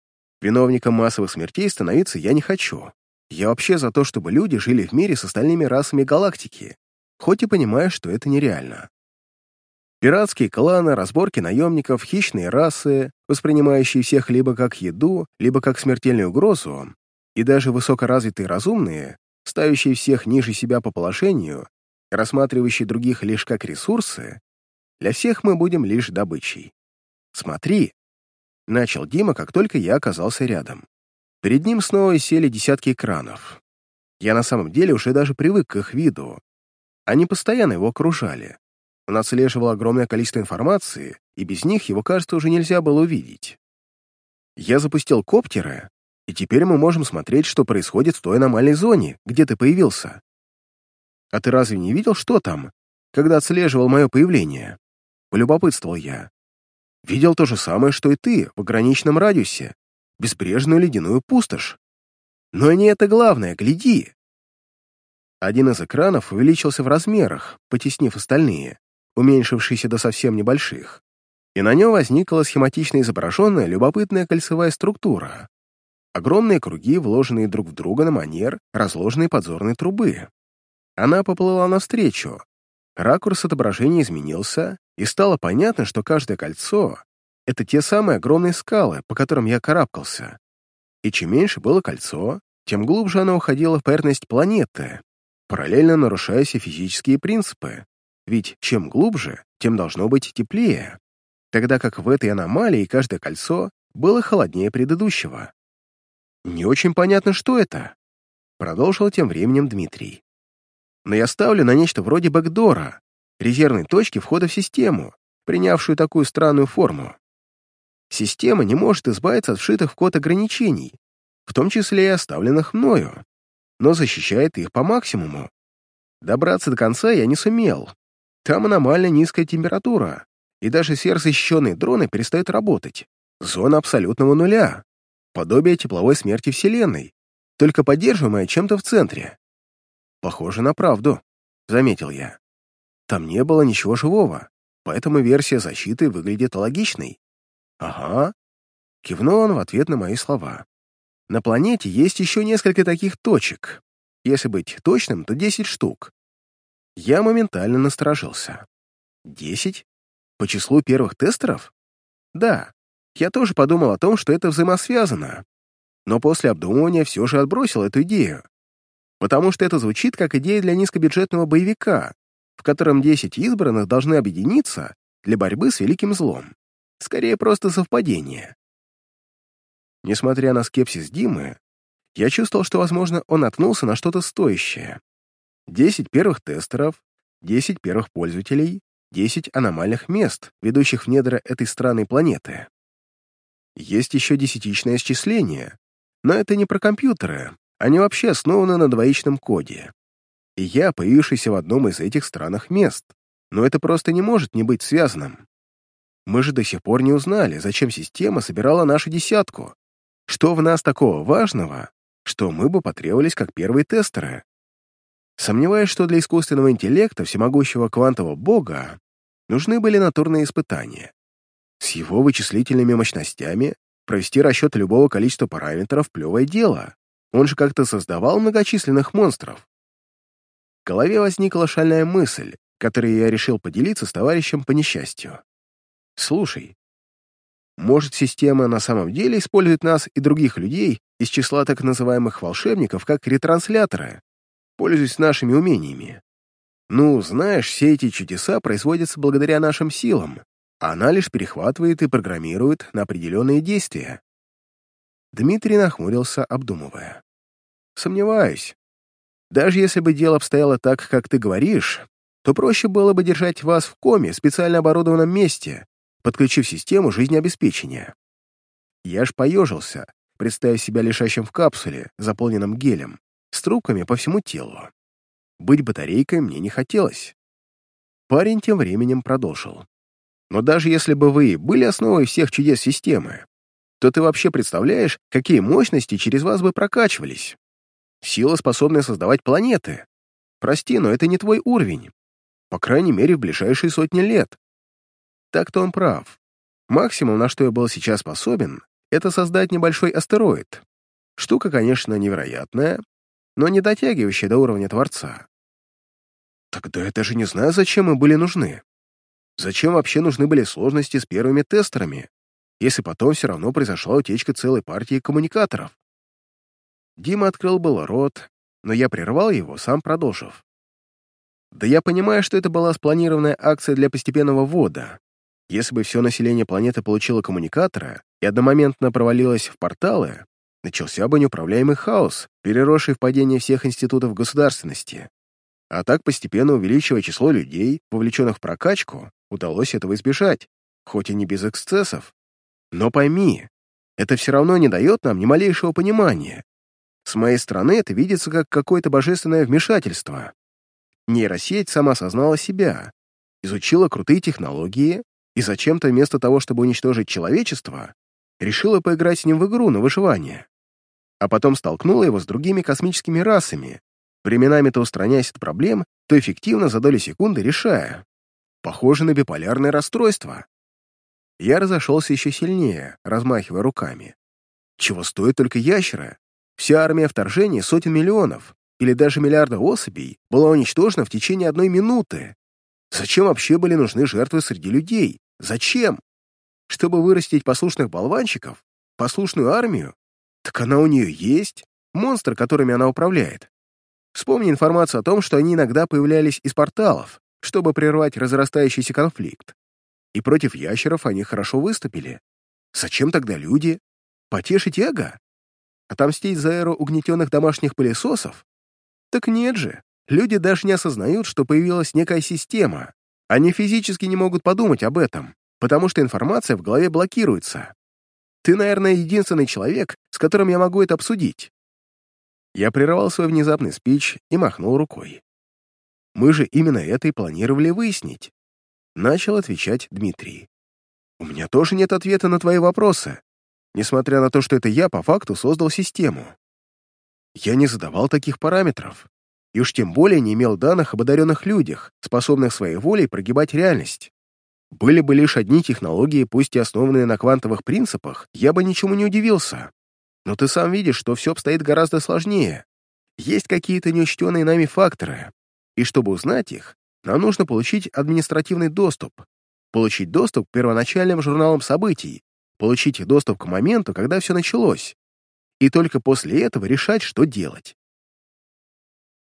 Виновником массовых смертей становиться я не хочу. Я вообще за то, чтобы люди жили в мире с остальными расами галактики, хоть и понимаю, что это нереально. Пиратские кланы, разборки наемников, хищные расы, воспринимающие всех либо как еду, либо как смертельную угрозу, и даже высокоразвитые разумные, ставящие всех ниже себя по положению, рассматривающие других лишь как ресурсы, для всех мы будем лишь добычей. Смотри, Начал Дима, как только я оказался рядом. Перед ним снова сели десятки экранов. Я на самом деле уже даже привык к их виду. Они постоянно его окружали. Он отслеживал огромное количество информации, и без них его, кажется, уже нельзя было увидеть. Я запустил коптеры, и теперь мы можем смотреть, что происходит в той аномальной зоне, где ты появился. А ты разве не видел, что там, когда отслеживал мое появление? Полюбопытствовал я. Видел то же самое, что и ты, в ограниченном радиусе. Беспрежную ледяную пустошь. Но не это главное, гляди. Один из экранов увеличился в размерах, потеснив остальные, уменьшившиеся до совсем небольших. И на нем возникла схематично изображенная любопытная кольцевая структура. Огромные круги, вложенные друг в друга на манер разложенной подзорной трубы. Она поплыла навстречу. Ракурс отображения изменился, и стало понятно, что каждое кольцо — это те самые огромные скалы, по которым я карабкался. И чем меньше было кольцо, тем глубже оно уходило в поверхность планеты, параллельно нарушая все физические принципы. Ведь чем глубже, тем должно быть теплее, тогда как в этой аномалии каждое кольцо было холоднее предыдущего. «Не очень понятно, что это», — продолжил тем временем Дмитрий. «Но я ставлю на нечто вроде бэкдора, резервной точки входа в систему, принявшую такую странную форму. Система не может избавиться от вшитых в код ограничений, в том числе и оставленных мною, но защищает их по максимуму. Добраться до конца я не сумел. Там аномально низкая температура, и даже сверхзащищенные дроны перестают работать. Зона абсолютного нуля. Подобие тепловой смерти Вселенной, только поддерживаемая чем-то в центре. Похоже на правду, заметил я. Там не было ничего живого, поэтому версия защиты выглядит логичной. Ага. Кивнул он в ответ на мои слова. На планете есть еще несколько таких точек. Если быть точным, то 10 штук. Я моментально насторожился. 10? По числу первых тестеров? Да, я тоже подумал о том, что это взаимосвязано. Но после обдумывания все же отбросил эту идею. Потому что это звучит как идея для низкобюджетного боевика, в котором 10 избранных должны объединиться для борьбы с великим злом. Скорее, просто совпадение. Несмотря на скепсис Димы, я чувствовал, что, возможно, он наткнулся на что-то стоящее. 10 первых тестеров, 10 первых пользователей, 10 аномальных мест, ведущих в недра этой странной планеты. Есть еще десятичное исчисление, но это не про компьютеры, они вообще основаны на двоичном коде. И я, появившийся в одном из этих странных мест, но это просто не может не быть связанным. Мы же до сих пор не узнали, зачем система собирала нашу десятку. Что в нас такого важного, что мы бы потребовались как первые тестеры? Сомневаюсь, что для искусственного интеллекта всемогущего квантового бога нужны были натурные испытания. С его вычислительными мощностями провести расчет любого количества параметров — плевое дело. Он же как-то создавал многочисленных монстров. В голове возникла шальная мысль, которой я решил поделиться с товарищем по несчастью. Слушай, может, система на самом деле использует нас и других людей из числа так называемых волшебников как ретрансляторы, пользуясь нашими умениями? Ну, знаешь, все эти чудеса производятся благодаря нашим силам, а она лишь перехватывает и программирует на определенные действия. Дмитрий нахмурился, обдумывая. Сомневаюсь. Даже если бы дело обстояло так, как ты говоришь, то проще было бы держать вас в коме в специально оборудованном месте, подключив систему жизнеобеспечения. Я ж поежился, представив себя лежащим в капсуле, заполненном гелем, с трубками по всему телу. Быть батарейкой мне не хотелось. Парень тем временем продолжил. Но даже если бы вы были основой всех чудес системы, то ты вообще представляешь, какие мощности через вас бы прокачивались? Сила, способная создавать планеты. Прости, но это не твой уровень. По крайней мере, в ближайшие сотни лет. Так-то он прав. Максимум, на что я был сейчас способен, это создать небольшой астероид. Штука, конечно, невероятная, но не дотягивающая до уровня Творца. Тогда я даже не знаю, зачем мы были нужны. Зачем вообще нужны были сложности с первыми тестерами, если потом все равно произошла утечка целой партии коммуникаторов? Дима открыл был рот, но я прервал его, сам продолжив. Да я понимаю, что это была спланированная акция для постепенного ввода, если бы все население планеты получило коммуникатора и одномоментно провалилось в порталы, начался бы неуправляемый хаос, переросший в падение всех институтов государственности. А так, постепенно увеличивая число людей, вовлеченных в прокачку, удалось этого избежать, хоть и не без эксцессов. Но пойми, это все равно не дает нам ни малейшего понимания. С моей стороны это видится как какое-то божественное вмешательство. Нейросеть сама осознала себя, изучила крутые технологии и зачем-то вместо того, чтобы уничтожить человечество, решила поиграть с ним в игру на выживание. А потом столкнула его с другими космическими расами, временами то устраняясь от проблем, то эффективно за доли секунды решая. Похоже на биполярное расстройство. Я разошелся еще сильнее, размахивая руками. Чего стоит только ящера? Вся армия вторжения сотен миллионов, или даже миллиарда особей, была уничтожена в течение одной минуты. Зачем вообще были нужны жертвы среди людей? Зачем? Чтобы вырастить послушных болванчиков? Послушную армию? Так она у нее есть. Монстр, которыми она управляет. Вспомни информацию о том, что они иногда появлялись из порталов, чтобы прервать разрастающийся конфликт. И против ящеров они хорошо выступили. Зачем тогда люди? Потешить эго? Отомстить за эру угнетенных домашних пылесосов? Так нет же. Люди даже не осознают, что появилась некая система, они физически не могут подумать об этом, потому что информация в голове блокируется. Ты, наверное, единственный человек, с которым я могу это обсудить». Я прервал свой внезапный спич и махнул рукой. «Мы же именно это и планировали выяснить», — начал отвечать Дмитрий. «У меня тоже нет ответа на твои вопросы, несмотря на то, что это я по факту создал систему. Я не задавал таких параметров и уж тем более не имел данных об одаренных людях, способных своей волей прогибать реальность. Были бы лишь одни технологии, пусть и основанные на квантовых принципах, я бы ничему не удивился. Но ты сам видишь, что все обстоит гораздо сложнее. Есть какие-то неучтенные нами факторы, и чтобы узнать их, нам нужно получить административный доступ, получить доступ к первоначальным журналам событий, получить доступ к моменту, когда все началось, и только после этого решать, что делать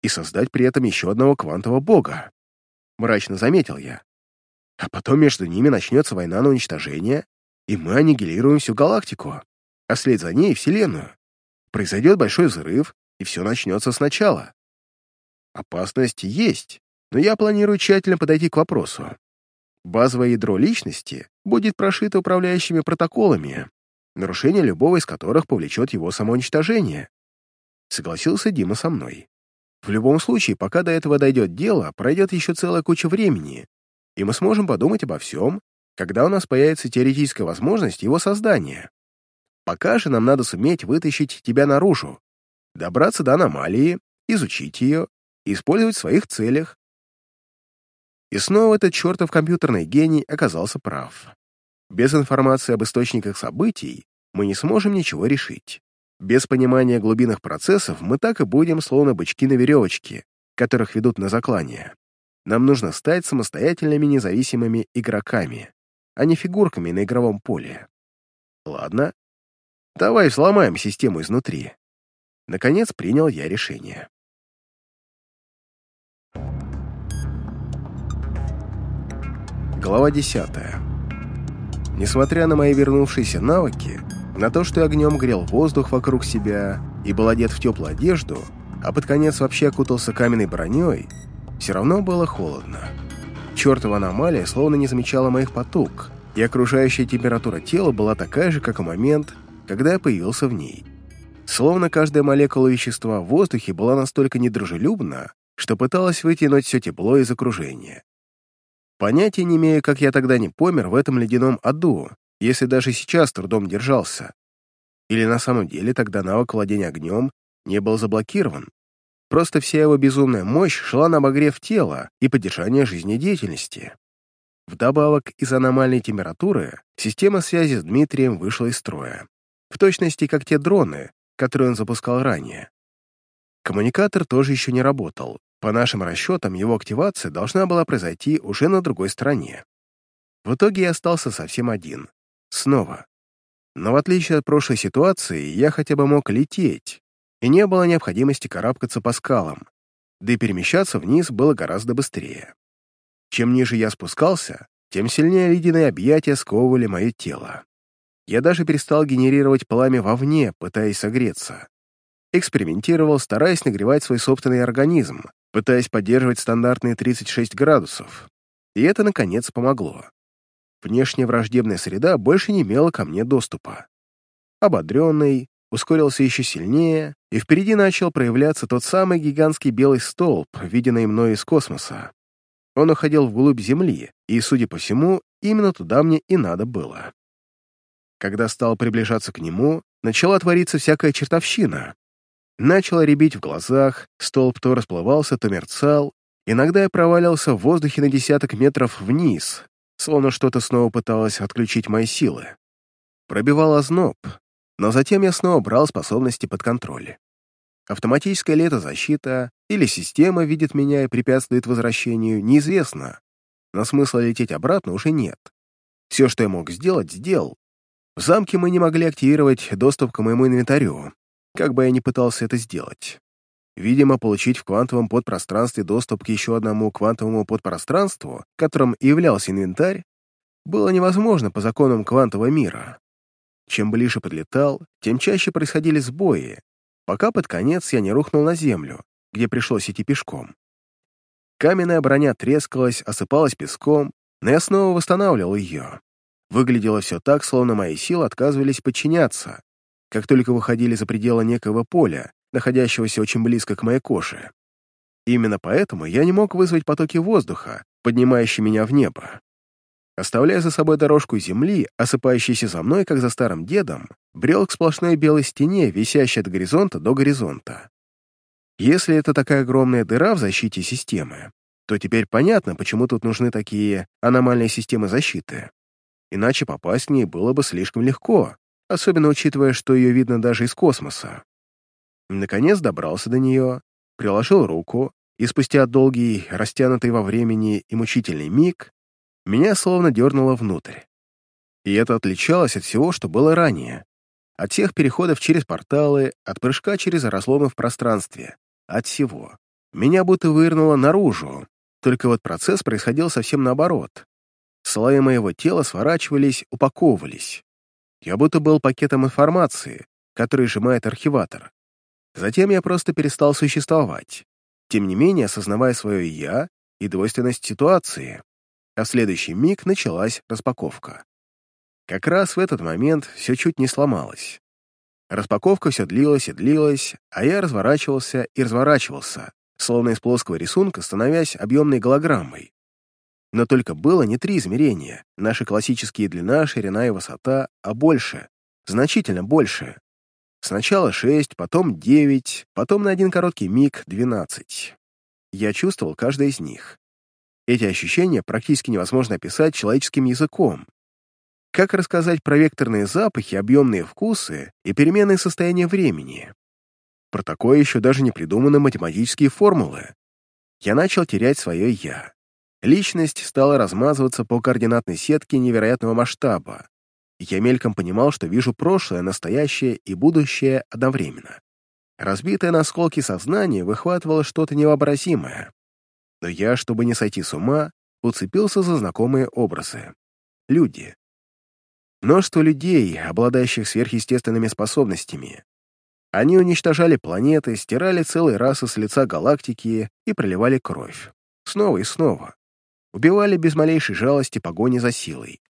и создать при этом еще одного квантового бога. Мрачно заметил я. А потом между ними начнется война на уничтожение, и мы аннигилируем всю галактику, а вслед за ней — Вселенную. Произойдет большой взрыв, и все начнется сначала. Опасность есть, но я планирую тщательно подойти к вопросу. Базовое ядро личности будет прошито управляющими протоколами, нарушение любого из которых повлечет его самоуничтожение. Согласился Дима со мной. В любом случае, пока до этого дойдет дело, пройдет еще целая куча времени, и мы сможем подумать обо всем, когда у нас появится теоретическая возможность его создания. Пока же нам надо суметь вытащить тебя наружу, добраться до аномалии, изучить ее, использовать в своих целях, и снова этот чертов компьютерный гений оказался прав. Без информации об источниках событий мы не сможем ничего решить. Без понимания глубинных процессов мы так и будем словно бычки на веревочке, которых ведут на заклание. Нам нужно стать самостоятельными независимыми игроками, а не фигурками на игровом поле. Ладно, давай сломаем систему изнутри. Наконец принял я решение. Глава 10. Несмотря на мои вернувшиеся навыки, на то, что я огнем грел воздух вокруг себя и был одет в теплую одежду, а под конец вообще окутался каменной броней, все равно было холодно. Чертова аномалия словно не замечала моих потуг, и окружающая температура тела была такая же, как и момент, когда я появился в ней. Словно каждая молекула вещества в воздухе была настолько недружелюбна, что пыталась вытянуть все тепло из окружения. Понятия не имею, как я тогда не помер в этом ледяном аду, если даже сейчас трудом держался. Или на самом деле тогда навык владения огнем не был заблокирован. Просто вся его безумная мощь шла на обогрев тела и поддержание жизнедеятельности. Вдобавок, из аномальной температуры система связи с Дмитрием вышла из строя. В точности, как те дроны, которые он запускал ранее. Коммуникатор тоже еще не работал, по нашим расчетам, его активация должна была произойти уже на другой стороне. В итоге я остался совсем один. Снова. Но в отличие от прошлой ситуации, я хотя бы мог лететь, и не было необходимости карабкаться по скалам, да и перемещаться вниз было гораздо быстрее. Чем ниже я спускался, тем сильнее ледяные объятия сковывали мое тело. Я даже перестал генерировать пламя вовне, пытаясь согреться. Экспериментировал, стараясь нагревать свой собственный организм, пытаясь поддерживать стандартные 36 градусов. И это, наконец, помогло. Внешняя враждебная среда больше не имела ко мне доступа. Ободренный, ускорился еще сильнее, и впереди начал проявляться тот самый гигантский белый столб, виденный мной из космоса. Он уходил вглубь Земли, и, судя по всему, именно туда мне и надо было. Когда стал приближаться к нему, начала твориться всякая чертовщина, Начало рябить в глазах, столб то расплывался, то мерцал. Иногда я провалился в воздухе на десяток метров вниз, словно что-то снова пыталось отключить мои силы. Пробивал озноб, но затем я снова брал способности под контроль. Автоматическая ли это защита, или система видит меня и препятствует возвращению, неизвестно. Но смысла лететь обратно уже нет. Все, что я мог сделать, сделал. В замке мы не могли активировать доступ к моему инвентарю, как бы я ни пытался это сделать. Видимо, получить в квантовом подпространстве доступ к еще одному квантовому подпространству, которым и являлся инвентарь, было невозможно по законам квантового мира. Чем ближе подлетал, тем чаще происходили сбои, пока под конец я не рухнул на землю, где пришлось идти пешком. Каменная броня трескалась, осыпалась песком, но я снова восстанавливал ее. Выглядело все так, словно мои силы отказывались подчиняться, как только выходили за пределы некого поля, находящегося очень близко к моей коже. Именно поэтому я не мог вызвать потоки воздуха, поднимающие меня в небо. Оставляя за собой дорожку земли, осыпающейся за мной, как за старым дедом, брел к сплошной белой стене, висящей от горизонта до горизонта. Если это такая огромная дыра в защите системы, то теперь понятно, почему тут нужны такие аномальные системы защиты. Иначе попасть в ней было бы слишком легко, особенно учитывая, что ее видно даже из космоса. Наконец добрался до нее, приложил руку, и спустя долгий, растянутый во времени и мучительный миг, меня словно дернуло внутрь. И это отличалось от всего, что было ранее. От всех переходов через порталы, от прыжка через разломы в пространстве, от всего. Меня будто вырнуло наружу, только вот процесс происходил совсем наоборот. Слои моего тела сворачивались, упаковывались. Я будто был пакетом информации, который сжимает архиватор. Затем я просто перестал существовать, тем не менее осознавая свое «я» и двойственность ситуации. а в следующий миг началась распаковка. Как раз в этот момент все чуть не сломалось. Распаковка все длилась и длилась, а я разворачивался и разворачивался, словно из плоского рисунка, становясь объемной голограммой. Но только было не три измерения, наши классические длина, ширина и высота, а больше, значительно больше. Сначала шесть, потом девять, потом на один короткий миг двенадцать. Я чувствовал каждое из них. Эти ощущения практически невозможно описать человеческим языком. Как рассказать про векторные запахи, объемные вкусы и переменные состояния времени? Про такое еще даже не придуманы математические формулы. Я начал терять свое «я». Личность стала размазываться по координатной сетке невероятного масштаба. Я мельком понимал, что вижу прошлое, настоящее и будущее одновременно. Разбитое на осколки сознание выхватывало что-то невообразимое. Но я, чтобы не сойти с ума, уцепился за знакомые образы. Люди. Множество людей, обладающих сверхъестественными способностями. Они уничтожали планеты, стирали целые расы с лица галактики и проливали кровь. Снова и снова убивали без малейшей жалости погони за силой.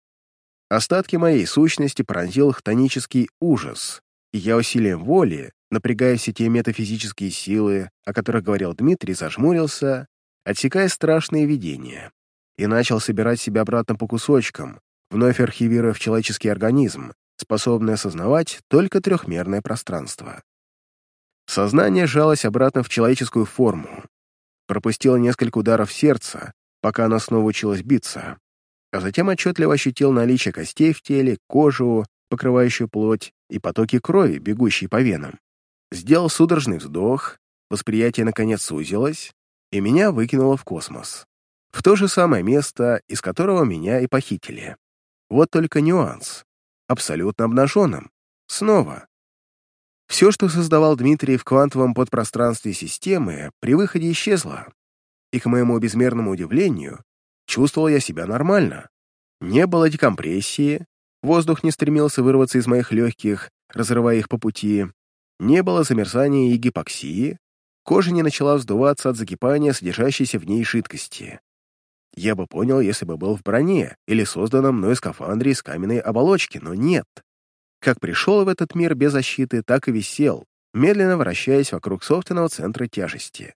Остатки моей сущности пронзил хтонический ужас, и я усилием воли, напрягая все те метафизические силы, о которых говорил Дмитрий, зажмурился, отсекая страшные видения, и начал собирать себя обратно по кусочкам, вновь архивируя в человеческий организм, способный осознавать только трехмерное пространство. Сознание жалось обратно в человеческую форму, пропустило несколько ударов сердца, пока она снова училась биться, а затем отчетливо ощутил наличие костей в теле, кожу, покрывающую плоть, и потоки крови, бегущие по венам. Сделал судорожный вздох, восприятие наконец сузилось, и меня выкинуло в космос. В то же самое место, из которого меня и похитили. Вот только нюанс. Абсолютно обнаженным. Снова. Все, что создавал Дмитрий в квантовом подпространстве системы, при выходе исчезло и, к моему безмерному удивлению, чувствовал я себя нормально. Не было декомпрессии, воздух не стремился вырваться из моих легких, разрывая их по пути, не было замерзания и гипоксии, кожа не начала вздуваться от закипания содержащейся в ней жидкости. Я бы понял, если бы был в броне или созданном мной скафандре из каменной оболочки, но нет. Как пришел в этот мир без защиты, так и висел, медленно вращаясь вокруг собственного центра тяжести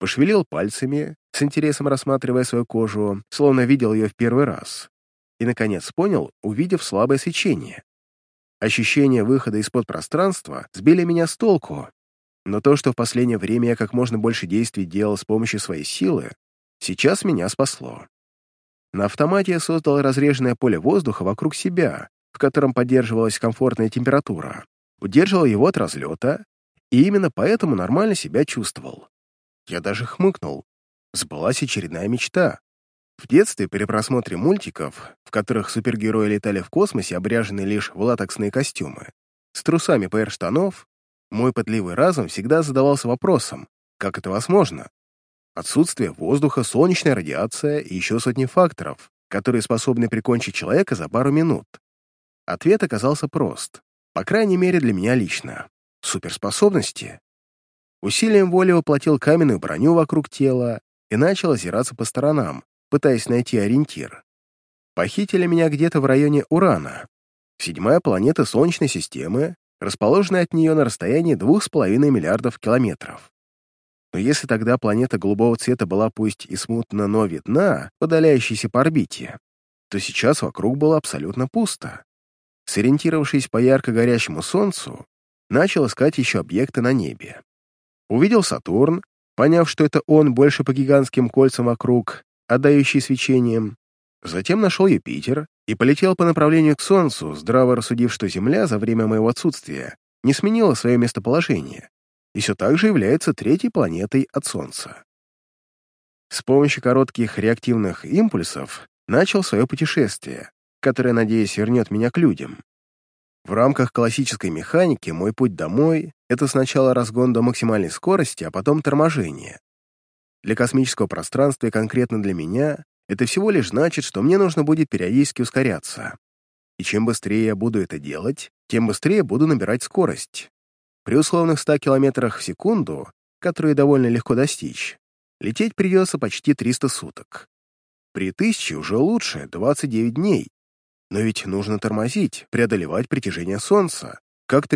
пошевелил пальцами, с интересом рассматривая свою кожу, словно видел ее в первый раз, и, наконец, понял, увидев слабое свечение. Ощущения выхода из-под пространства сбили меня с толку, но то, что в последнее время я как можно больше действий делал с помощью своей силы, сейчас меня спасло. На автомате я создал разреженное поле воздуха вокруг себя, в котором поддерживалась комфортная температура, удерживал его от разлета, и именно поэтому нормально себя чувствовал. Я даже хмыкнул. Сбылась очередная мечта. В детстве при просмотре мультиков, в которых супергерои летали в космосе, обряженные лишь в латексные костюмы, с трусами поверх штанов, мой пытливый разум всегда задавался вопросом, как это возможно? Отсутствие воздуха, солнечная радиация и еще сотни факторов, которые способны прикончить человека за пару минут. Ответ оказался прост, по крайней мере для меня лично. Суперспособности Усилием воли воплотил каменную броню вокруг тела и начал озираться по сторонам, пытаясь найти ориентир. Похитили меня где-то в районе Урана, седьмая планета Солнечной системы, расположенная от нее на расстоянии 2,5 миллиардов километров. Но если тогда планета голубого цвета была пусть и смутно, но видна, удаляющейся по орбите, то сейчас вокруг было абсолютно пусто. Сориентировавшись по ярко горящему Солнцу, начал искать еще объекты на небе. Увидел Сатурн, поняв, что это он больше по гигантским кольцам вокруг, отдающий свечением. Затем нашел Юпитер и полетел по направлению к Солнцу, здраво рассудив, что Земля за время моего отсутствия не сменила свое местоположение и все так же является третьей планетой от Солнца. С помощью коротких реактивных импульсов начал свое путешествие, которое, надеюсь, вернет меня к людям. В рамках классической механики мой путь домой — это сначала разгон до максимальной скорости, а потом торможение. Для космического пространства и конкретно для меня это всего лишь значит, что мне нужно будет периодически ускоряться. И чем быстрее я буду это делать, тем быстрее буду набирать скорость. При условных 100 км в секунду, которые довольно легко достичь, лететь придется почти 300 суток. При тысяче уже лучше, 29 дней. Но ведь нужно тормозить, преодолевать притяжение Солнца, как-то